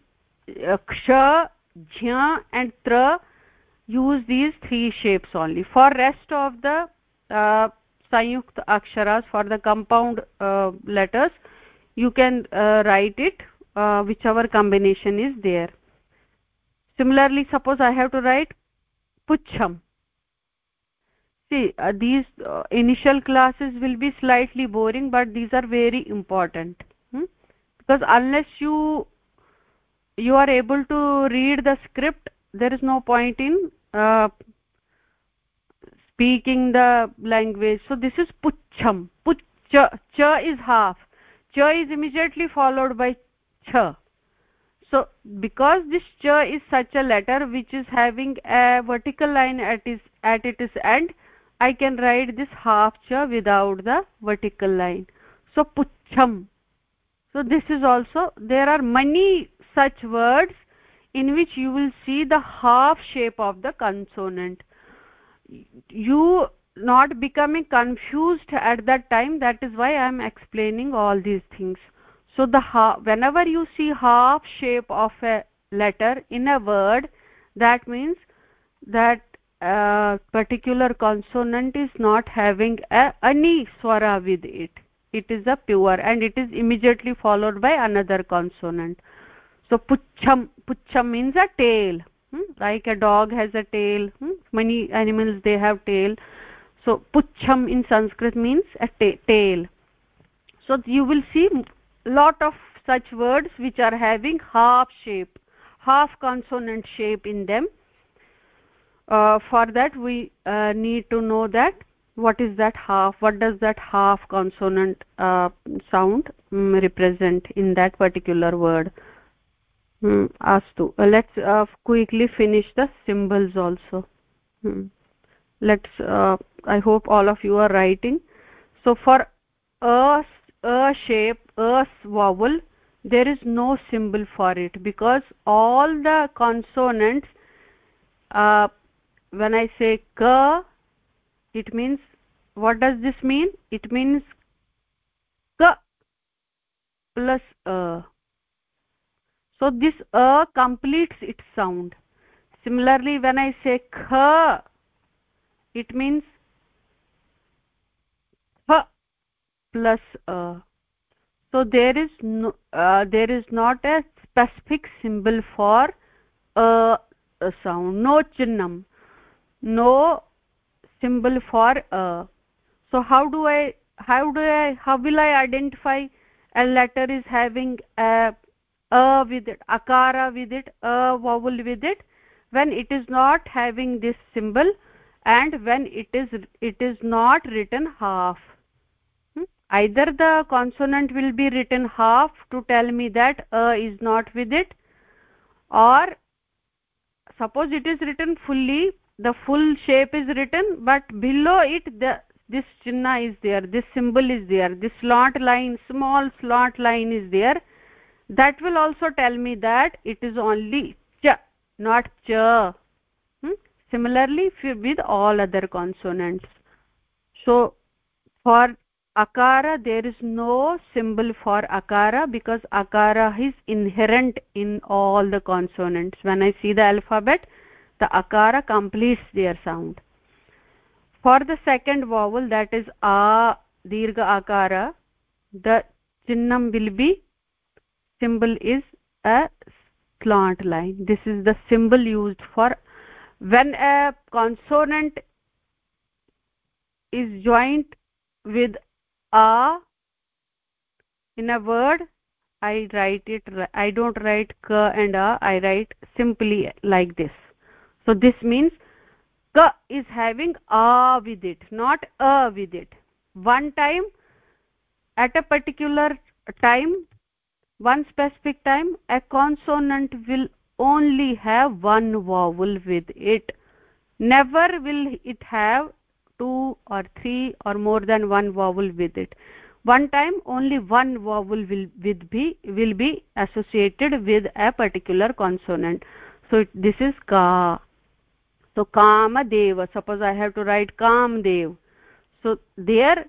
uh, ksha and tra use these three shapes only. For rest of the uh, sanyukt aksharas for the compound uh, letters you can uh, write it uh, whichever combination is there. Similarly suppose i have to write puchham see uh, these uh, initial classes will be slightly boring but these are very important hmm? because unless you you are able to read the script there is no point in uh, speaking the language. So this is puchham pucha cha is half. Cha is immediately followed by cha so because this cha is such a letter which is having a vertical line at its at its end i can write this half cha without the vertical line. So puchham. So this is also there are many such words in which you will see the half shape of the consonant. You not becoming confused at that time that is why i am explaining all these things. So the half, whenever you see half shape of a letter in a word that means that a particular consonant is not having a, any swara with it. It is a pure and it is immediately followed by another consonant. So puchham puchham means a tail. Hmm? like a dog has a tail. Hmm? many animals they have tail. So puchham in sanskrit means a ta tail. So you will see lot of such words which are having half shape half consonant shape in them uh, for that we uh, need to know that what is that half what does that half consonant uh, sound um, represent in that particular word hmm. astu uh, let's uh, quickly finish the symbols also hmm. let's uh, i hope all of you are writing so for a, a shape a vowel there is no symbol for it because all the consonants when i say ka it means what does this mean? It means ka plus a. So this a completes its sound. Similarly when i say kha it means kha plus a. So there is no uh, there is not a specific symbol for a, a sound. No chinnam no symbol for a so how do i how do i how will i identify a letter is having a a with it akara with it a vowel with it when it is not having this symbol and when it is it is not written half hmm? either the consonant will be written half to tell me that a is not with it or suppose it is written fully the full shape is written but below it the this chinna is there this symbol is there this slot line small slot line is there. That will also tell me that it is only cha not cha hmm? similarly with all other consonants. So for akara there is no symbol for akara because akara is inherent in all the consonants. When i see the alphabet the akara completes their sound. For the second vowel that is a dirgha akara the chinnam will be symbol is a slant line. This is the symbol used for when a consonant is joined with a in a word i write it i don't write ka and a i write simply like this so this means ka is having a with it not a with it. One time at a particular time one specific time a consonant will only have one vowel with it. Never will it have two or three or more than one vowel with it. One time only one vowel will with be will be associated with a particular consonant. So this is ka so kamadev suppose i have to write kamdev so there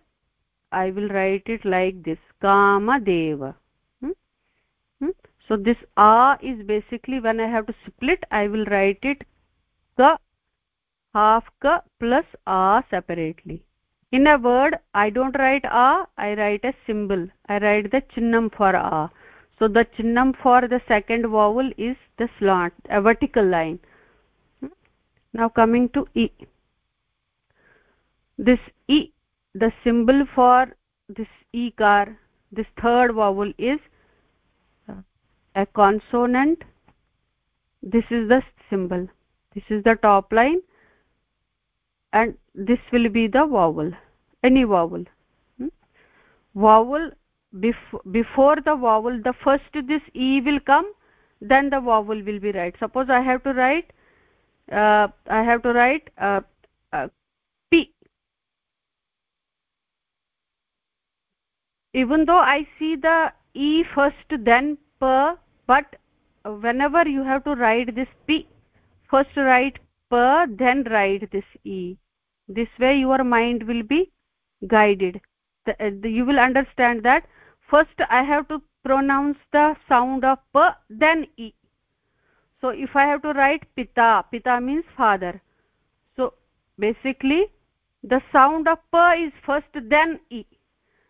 i will write it like this kamadev hmm? so this a is basically when i have to split i will write it ka half ka plus a separately. In a word i don't write a i write a symbol. I write the chinnam for a. So the chinnam for the second vowel is the slant a vertical line. hmm? Now coming to e. This e the symbol for this e car this third vowel is a consonant. This is the symbol. This is the top line. And this will be the vowel any vowel. Hmm? vowel before before the vowel the first this e will come then the vowel will be right. Suppose i have to write uh, i have to write uh, uh, p. Even though i see the e first then p but whenever you have to write this p first write p then write this e. This way your mind will be guided. The, the, you will understand that first i have to pronounce the sound of p then e so if i have to write pita pita means father. So basically the sound of p is first then e.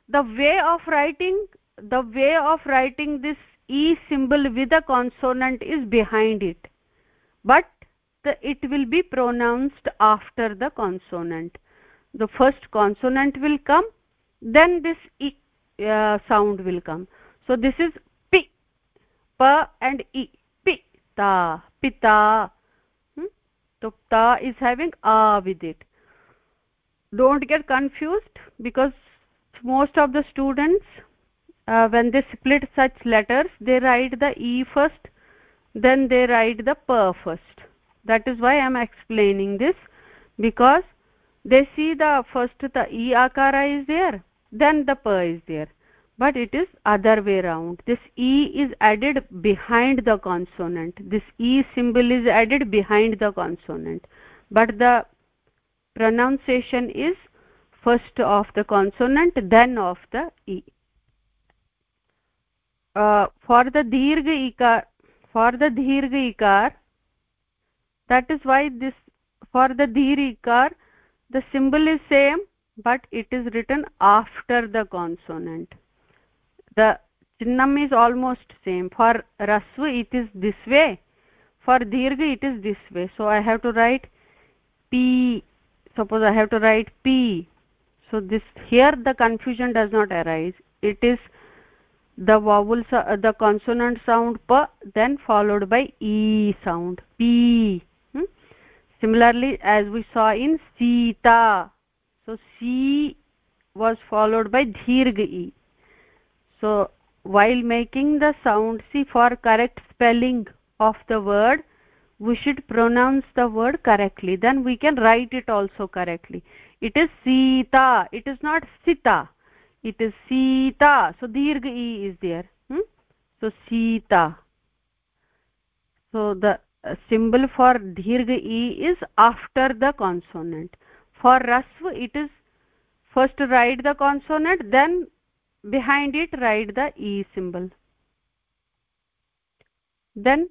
The way of writing the way of writing this e symbol with a consonant is behind it. But the, it will be pronounced after the consonant. The first consonant will come then this e uh, sound will come. So this is p pa and e pita pita hmm? so ta is having a with it don't get confused because most of the students uh, when they split such letters they write the e first then they write the p first that is why i am explaining this because they see the first the e akara is there then the p is there but it is other way round this e is added behind the consonant. This e symbol is added behind the consonant. But the pronunciation is first of the consonant then of the e. Uh, for the dirgha ikar for the dirgha ikar that is why this for the dirgha ikar the symbol is same but it is written after the consonant the chinnam is almost same. For rasva it is this way. For dirgha it is this way. So i have to write p. Suppose i have to write p. So this here the confusion does not arise. It is the vowel uh, the consonant sound pa then followed by e sound. P. Hmm? similarly as we saw in sita. So c was followed by dirgha e so while making the sound see for correct spelling of the word we should pronounce the word correctly. Then we can write it also correctly. It is sita. It is not sita. It is sita. So dirgha e is there. Hmm? so sita. So the symbol for dirgha e is after the consonant. For rasva it is first write the consonant then behind it write the e symbol. Then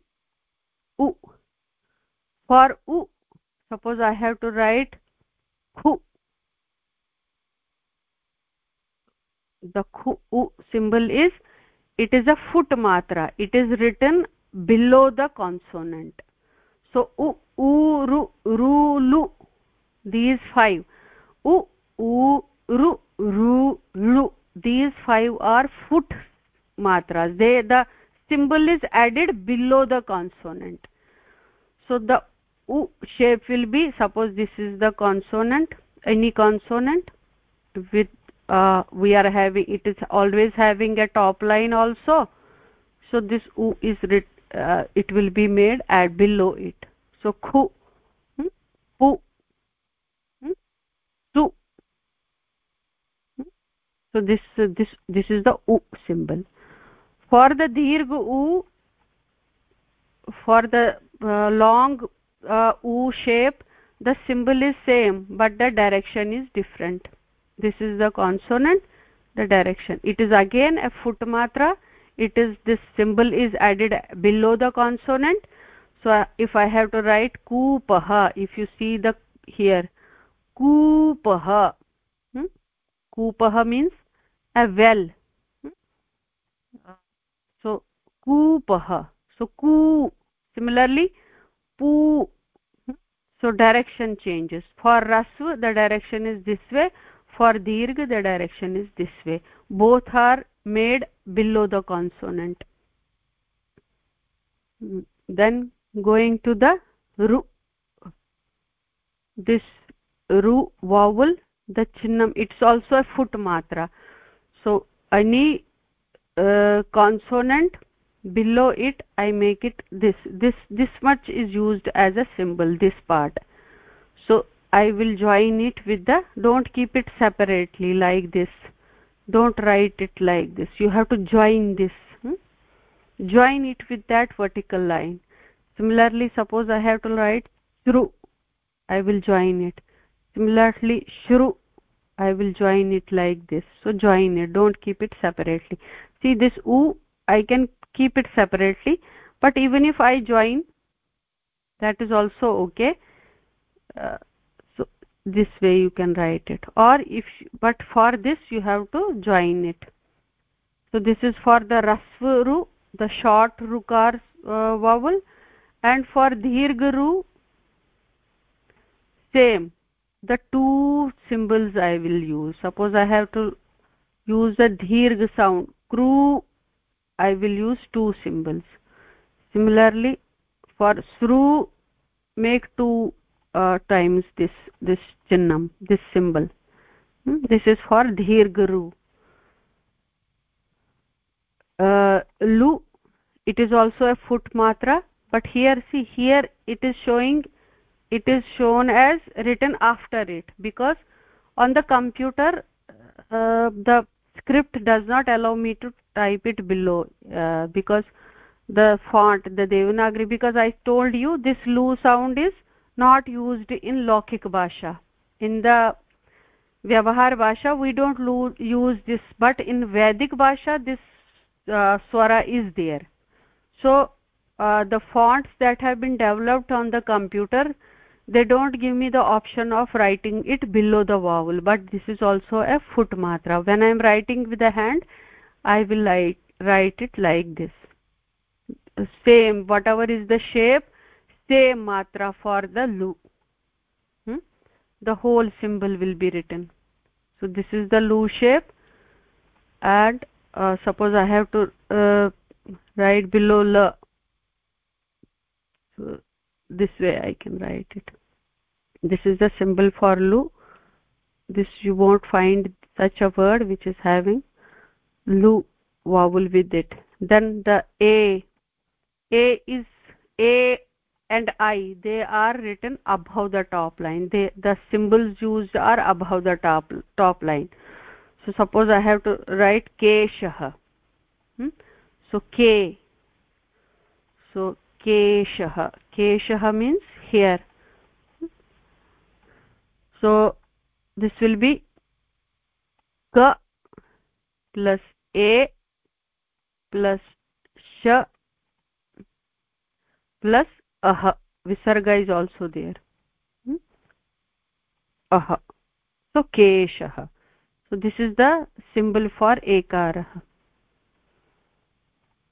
u. For u suppose i have to write khu. The khu u symbol is it is a foot matra. It is written below the consonant. So u u ru ru lu these five. U u ru ru lu these five are foot matras. They the symbol is added below the consonant. So the u shape will be suppose this is the consonant any consonant with uh, we are having it is always having a top line also. So this u is writ, uh, it will be made at below it. So khu hmm? su hmm? So this uh, this this is the u symbol. For the dirgha u for the uh, long uh, u shape the symbol is same but the direction is different. This is the consonant the direction. It is again a foot matra. It is this symbol is added below the consonant. So if i have to write kupah if you see the here kupah hmm? kupah means a well. So kupah so ku similarly hmm? so direction changes. For rasva the direction is this way. For dirgha the direction is this way. Both are made below the consonant. Then going to the ru this ru vowel the chinnam it's also a foot matra any uh, consonant below it i make it this. This this much is used as a symbol this part. So i will join it with the don't keep it separately like this. Don't write it like this. You have to join this. Hmm? join it with that vertical line. Similarly suppose i have to write shru i will join it. Similarly shru i will join it like this. So join it. Don't keep it separately. See this u i can keep it separately. But even if i join that is also okay. Uh, so this way you can write it. Or if but for this you have to join it. So this is for the rasvaru the short rukar uh, vowel. And for dirgharu same the two symbols i will use. Suppose i have to use the dirgha sound. Kru i will use two symbols. Similarly for sru make two uh, times this this chinnam this symbol. Hmm? this is for dirgharu uh, lu it is also a foot matra but here see here it is showing it is shown as written after it because on the computer uh, the script does not allow me to type it below uh, because the font the devanagari because i told you this lu sound is not used in lokik bhasha. In the vyavahar bhasha we don't use this but in vedic bhasha this uh, swara is there. So uh, the fonts that have been developed on the computer they don't give me the option of writing it below the vowel but this is also a foot matra when i am writing with the hand i will like write it like this. Same whatever is the shape same matra for the lu. Hmm? the whole symbol will be written. So this is the lu shape. And uh, suppose i have to uh, write below la. So this way i can write it. This is the symbol for lu. This you won't find such a word which is having lu vowel with it. Then the a a is a and i. They are written above the top line. They the symbols used are above the top top line. So suppose i have to write keshah hmm? so k so keshah keshah means here. So this will be ka plus a plus sh plus ah visarga is also there. Hmm? ah so keshah so this is the symbol for ekarah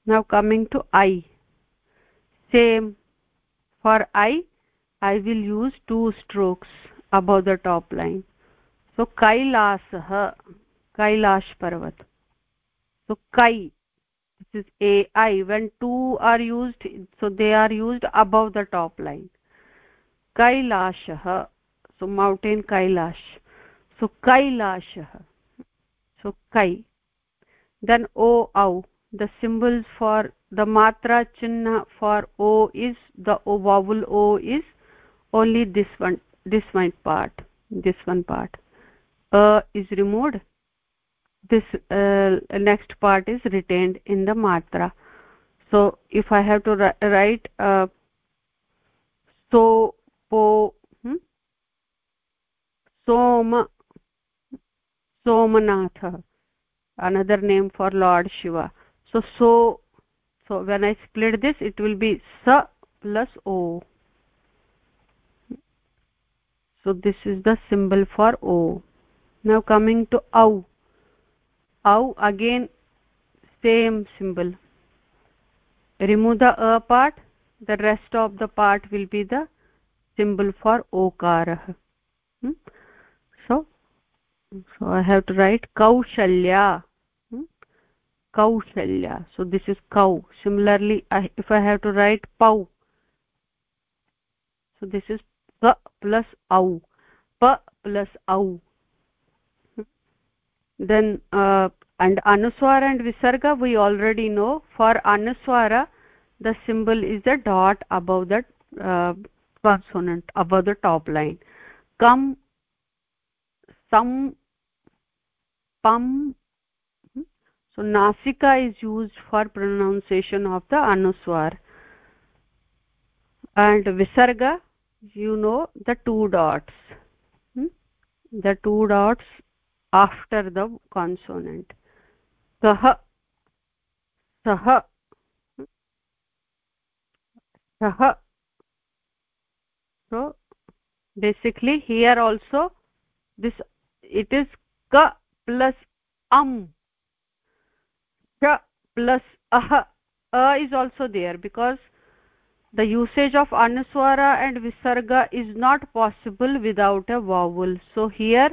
now coming to i. Same for i i will use two strokes above the top line. So kailasah kailash parvat. So kai this is a i. When two are used so they are used above the top line. Kailashah so mountain kailash. So kailashah so kai. Then o au the symbols for the matra chinna for o is the o vowel o is only this one this one part this one part. A is removed. This uh, next part is retained in the matra. So if i have to write uh, so po hmm? soma somanath. Another name for lord shiva. So so so when i split this it will be sa plus o. So this is the symbol for o. Now coming to au. Au again same symbol. Remove the a part the rest of the part will be the symbol for okarah hmm? so so i have to write kaushalya? Kaushalya so this is kau similarly I, if i have to write pau so this is pa plus au. Pa plus au. Then uh, and anuswara and visarga we already know. For anuswara the symbol is a dot above the uh, consonant above the top line. Kam sam pam so nasika is used for pronunciation of the anuswar. And visarga you know the two dots. Hmm? the two dots after the consonant. Sah sah so basically here also this it is ka plus am cha plus ah a is also there because the usage of anuswara and visarga is not possible without a vowel. So here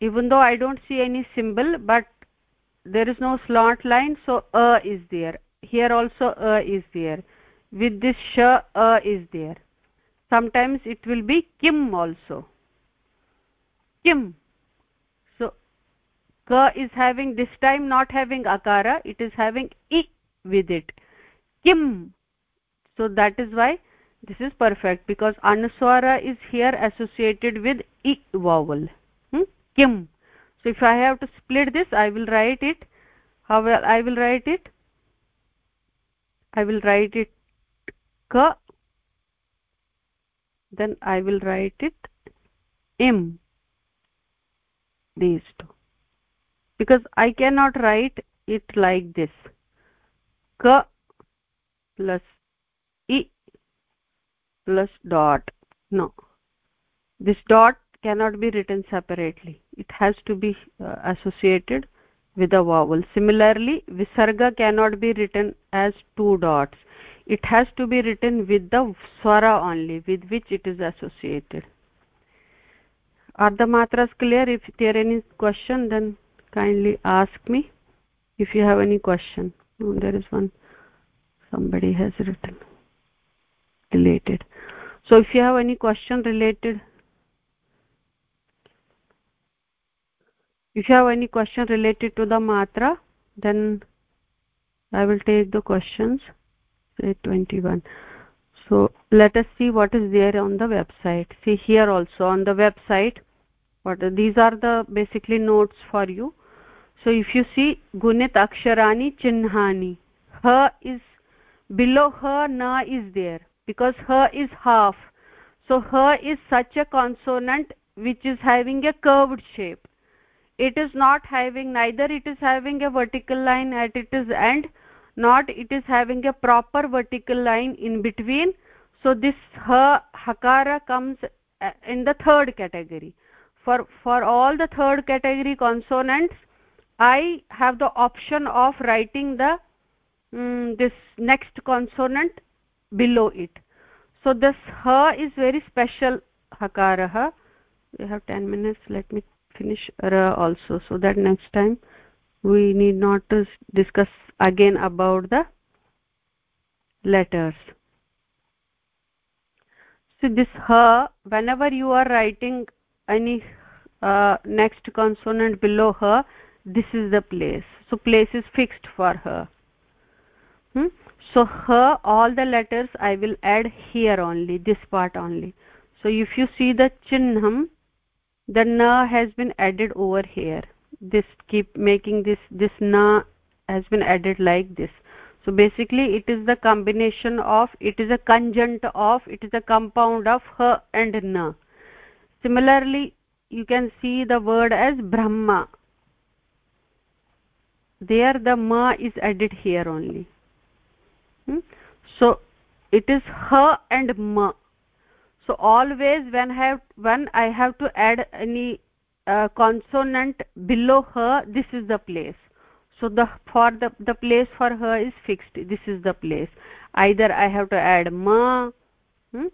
even though i don't see any symbol but there is no slant line so a is there. Here also a is there. With this sh a is there. Sometimes it will be kim also. Kim ka is having this time not having akara it is having i with it. Kim. So that is why this is perfect because anuswara is here associated with i vowel. Hmm? Kim. So if i have to split this i will write it. How will i will write it? I will write it ka then i will write it im these two because i cannot write it like this. Ka plus I plus dot. No. This dot cannot be written separately. It has to be uh, associated with a vowel. Similarly visarga cannot be written as two dots. It has to be written with the swara only with which it is associated. Are the matras clear? If there any question then kindly ask me if you have any question. Oh, there is one. Somebody has written related. So if you have any question related if you have any question related to the matra then i will take the questions say 21 so let us see what is there on the website. See here also on the website what these are the basically notes for you so if you see gunit aksharani chinhani ha is below ha na is there. Because ha is half. So ha is such a consonant which is having a curved shape. It is not having neither it is having a vertical line at its end not it is having a proper vertical line in between. So this ha hakara comes uh, in the third category. For for all the third category consonants i have the option of writing the um, this next consonant below it. So this ha is very special hakarah we have 10 minutes. Let me finish ra also so that next time we need not to discuss again about the letters. So this ha whenever you are writing any uh, next consonant below her this is the place. So place is fixed for her. Hmm? so her all the letters i will add here only this part only. So if you see the chinnam the na has been added over here. This keep making this this na has been added like this. So basically it is the combination of it is a conjunct of it is a compound of ha and na. Similarly you can see the word as brahma there the ma is added here only. Hmm? so it is ha and ma. So always when i have when i have to add any uh, consonant below her this is the place. So the for the the place for her is fixed. This is the place. Either i have to add ma hmm,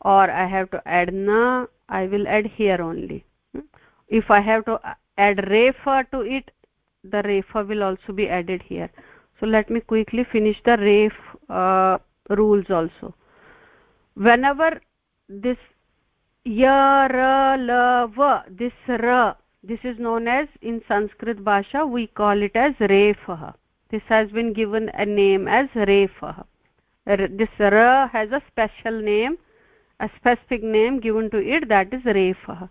or i have to add na i will add here only. Hmm. if i have to add refer to it the refa will also be added here. So let me quickly finish the ref uh, rules also. Whenever this ya ra la va this ra this is known as in sanskrit bhasha we call it as refah this has been given a name as refah this ra has a special name a specific name given to it that is refah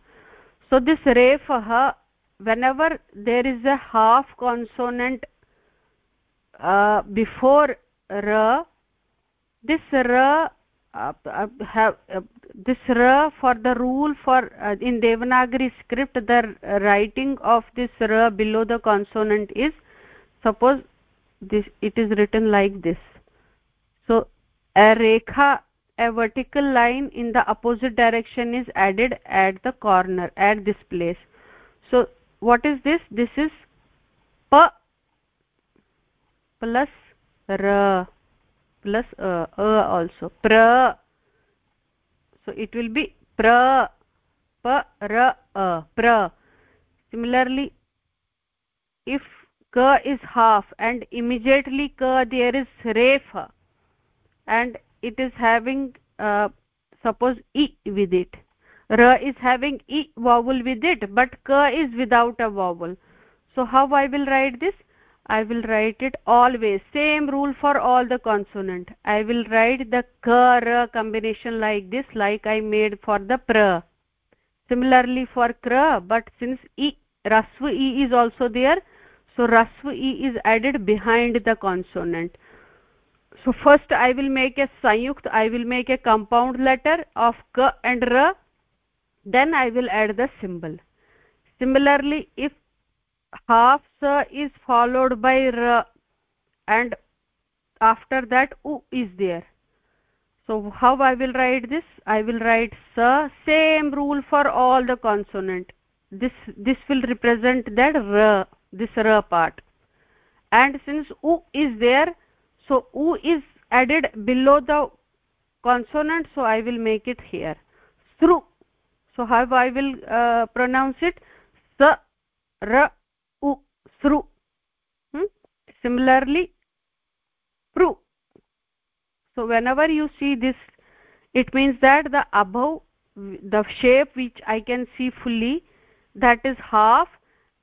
so this refah whenever there is a half consonant uh, before ra this ra uh, uh, have uh, this for the rule for uh, in devanagari script the writing of this ra below the consonant is suppose this it is written like this. So a rekha a vertical line in the opposite direction is added at the corner at this place. So what is this? This is pa plus ra plus uh, uh also. Pra. So it will be pra pa ra a. Pra. Similarly if ka is half and immediately ka there is refa and it is having uh, suppose e with it ra is having e vowel with it but ka is without a vowel. So how i will write this? I will write it always same rule for all the consonant. I will write the ka ra combination like this like i made for the pra similarly for kra but since e rasva e is also there so rasva e is added behind the consonant. So first i will make a sanyukt i will make a compound letter of ka and ra then i will add the symbol. Similarly if half sa is followed by ra and after that u is there. So how i will write this? I will write sa same rule for all the consonant. This this will represent that ra this ra part. And since u is there so u is added below the consonant so i will make it here. Through so how i will uh, pronounce it? Sa ra u through hmm? similarly pru so whenever you see this it means that the above the shape which i can see fully that is half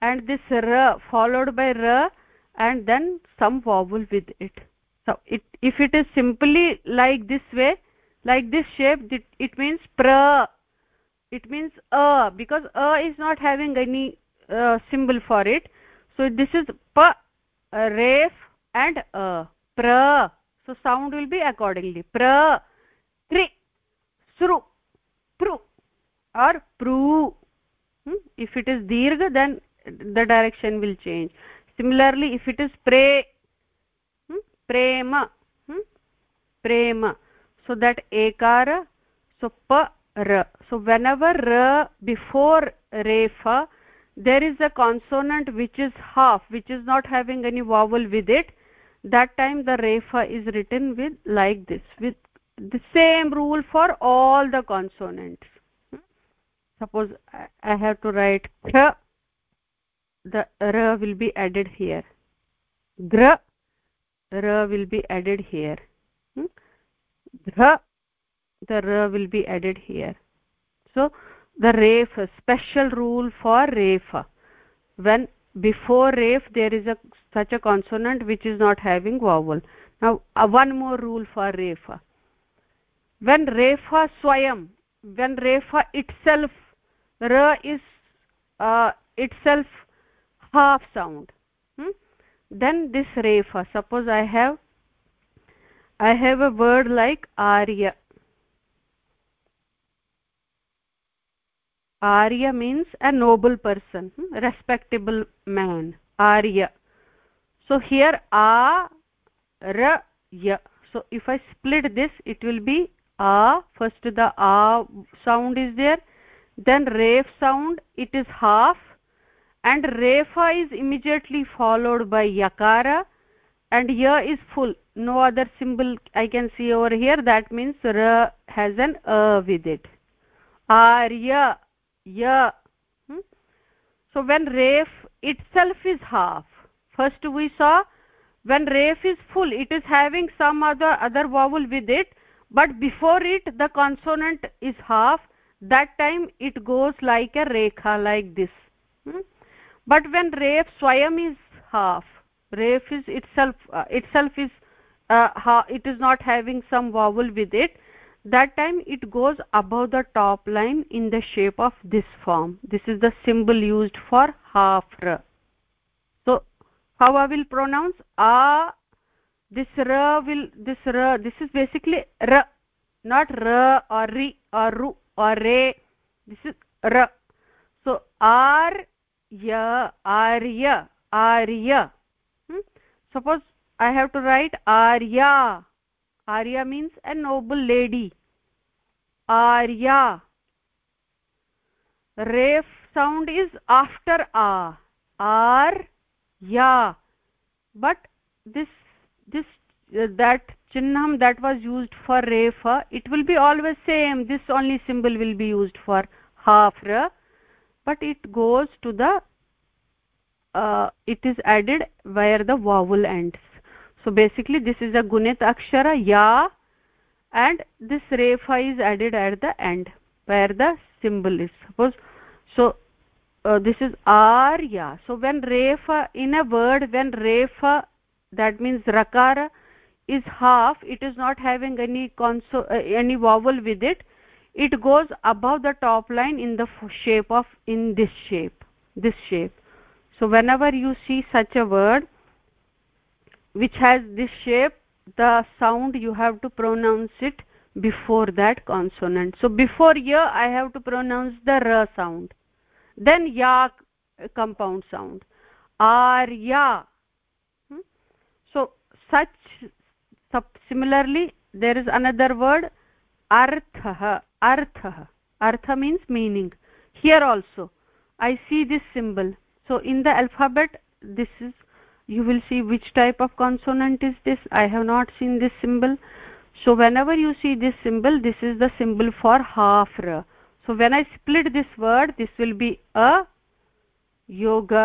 and this ra followed by ra and then some vowel with it. So it if it is simply like this way like this shape it, it means pra it means a because a is not having any uh, symbol for it so this is pa ref and a pra so sound will be accordingly pra tri sru pru or pru hmm? if it is dirgha then the direction will change similarly if it is pre hmm? prema hmm? prema so that ekara so pa so whenever ra before refa there is a consonant which is half which is not having any vowel with it that time the refa is written with like this with the same rule for all the consonants. Hmm? Suppose i have to write kha the ra will be added here. Gra ra will be added here. Hmm? Dha the r will be added here. So the ref special rule for refa when before ref there is a such a consonant which is not having vowel. Now uh, one more rule for refa when refa swayam when refa itself ra is uh, itself half sound hmm? then this refa suppose i have i have a word like arya arya means a noble person hmm? respectable man. Arya. So here a ya so if i split this it will be a. First the a sound is there. Then raf sound it is half. And refa is immediately followed by yakara. And ya is full. No other symbol i can see over here. That means ra has an a with it. Arya ya hmm? so when raf itself is half first we saw when raf is full it is having some other other vowel with it but before it the consonant is half that time it goes like a rekha like this hmm? but when raf swayam is half raf is itself uh, itself is uh, ha it is not having some vowel with it that time it goes above the top line in the shape of this form. This is the symbol used for half ra So how i will pronounce? A this ra will this ra this is basically ra not ra or ri or ru or re this is ra so ar ya arya arya hmm? suppose i have to write arya arya means a noble lady. Arya. Ref sound is after a. Ar yeah but this this uh, that chinnam that was used for refa it will be always same. This only symbol will be used for half ra but it goes to the uh, it is added where the vowel ends so basically this is a gunit akshara ya and this refa is added at the end where the symbol is suppose. So uh, this is arya so when refa in a word when refa that means rakara is half it is not having any conso uh, any vowel with it it goes above the top line in the shape of in this shape this shape. So whenever you see such a word which has this shape the sound you have to pronounce it before that consonant. So before ya i have to pronounce the ra sound. Then ya compound sound. Arya hmm? so such similarly there is another word arthah arthah artha means meaning. Here also i see this symbol. So in the alphabet this is you will see which type of consonant is this. I have not seen this symbol. So whenever you see this symbol this is the symbol for half ra so when i split this word this will be a yoga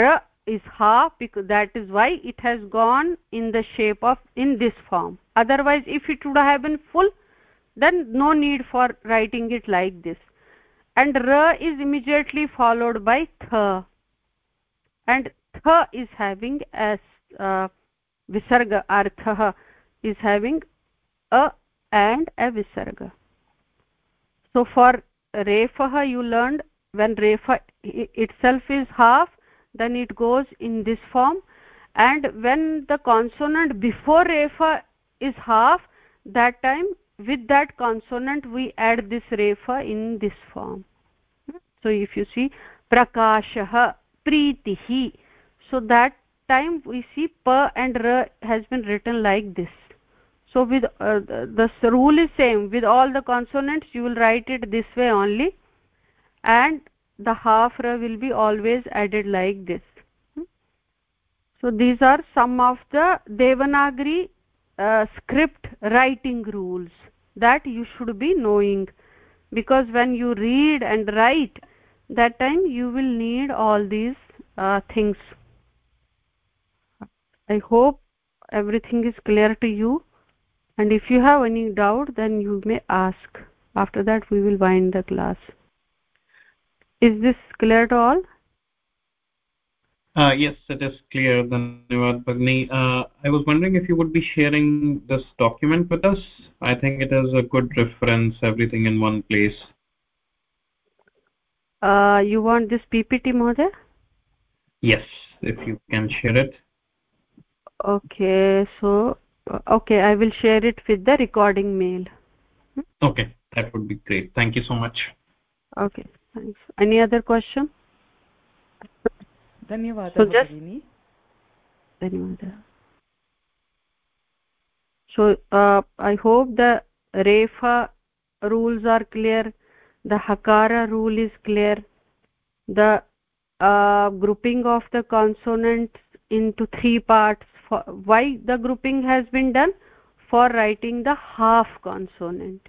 ra is half because that is why it has gone in the shape of in this form. Otherwise if it would have been full then no need for writing it like this. And ra is immediately followed by tha and tha is having as uh, visarga arthah is having a and a visarga. So for refah you learned when refa itself is half then it goes in this form. And when the consonant before refa is half that time with that consonant we add this refa in this form. So if you see prakashah pritihi so that time we see pa and ra has been written like this. So with uh, the, the rule is same. With all the consonants you will write it this way only. And the half ra will be always added like this. So these are some of the devanagari uh, script writing rules that you should be knowing. Because when you read and write that time you will need all these uh, things i hope everything is clear to you. And if you have any doubt then you may ask. After that we will wind the class. Is this clear to all? Uh, yes it is clear dhanyawad bagni. Uh, i was wondering if you would be sharing this document with us. I think it is a good reference everything in one place. Uh, you want this ppt mahodaya yes if you can share it okay so okay i will share it with the recording mail okay that would be great thank you so much okay thanks any other question धन्यवादः so भगिनी धन्यवादः so uh, i hope the refa rules are clear the hakara rule is clear the uh, grouping of the consonants into three parts for, why the grouping has been done? For writing the half consonant.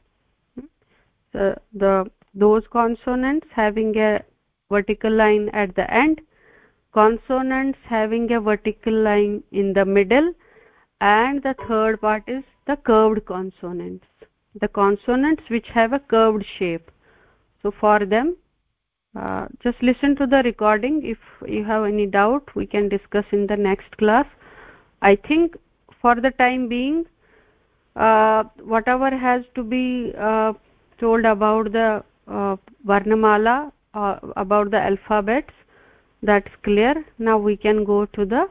So the those consonants having a vertical line at the end consonants having a vertical line in the middle and the third part is the curved consonants. The consonants which have a curved shape. So for them uh, just listen to the recording. If you have any doubt we can discuss in the next class i think for the time being uh, whatever has to be uh, told about the uh, varnamala uh, about the alphabets that's clear. Now we can go to the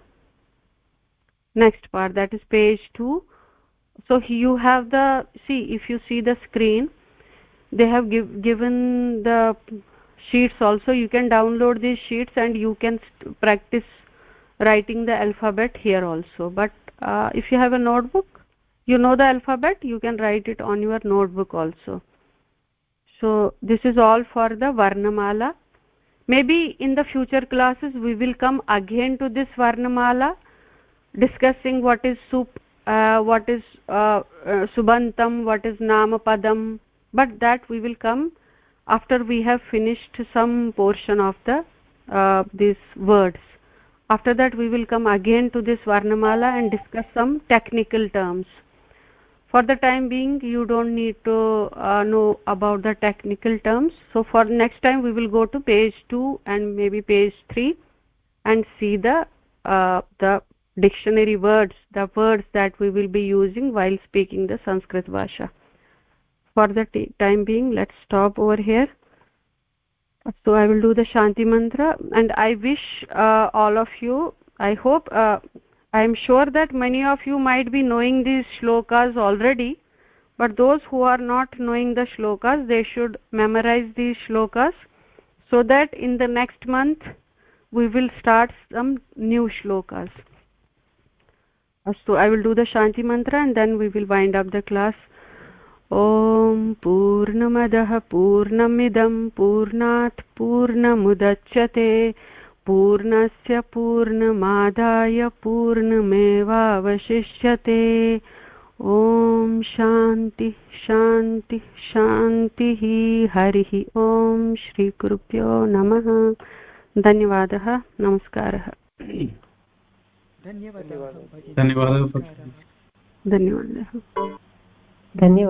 next part that is page 2 so you have the see if you see the screen they have give, given the sheets also. You can download these sheets and you can practice writing the alphabet here also. But uh, if you have a notebook you know the alphabet you can write it on your notebook also. So this is all for the varnamala. Maybe in the future classes we will come again to this varnamala discussing what is sup uh, what is uh, uh, subantam what is namapadam. But that we will come after we have finished some portion of the uh, these words after that we will come again to this varnamala and discuss some technical terms. For the time being you don't need to uh, know about the technical terms. So for next time we will go to page 2 and maybe page 3 and see the uh, the dictionary words the words that we will be using while speaking the sanskrit bhasha. For the time being let's stop over here so i will do the shanti mantra and i wish uh, all of you i hope uh, i am sure that many of you might be knowing these shlokas already but those who are not knowing the shlokas they should memorize these shlokas so that in the next month we will start some new shlokas. So i will do the shanti mantra and then we will wind up the class ॐ पूर्णमदः पूर्णमिदं पूर्णात् पूर्णमुदच्यते पूर्णस्य पूर्णमादाय पूर्णमेवावशिष्यते। ॐ शान्ति शान्ति शान्तिः हरिः। ॐ श्रीगुरुभ्यो नमः। धन्यवादः नमस्कारः। धन्यवादाः धन्यवादः। धन्यवादः। धन्यवादः।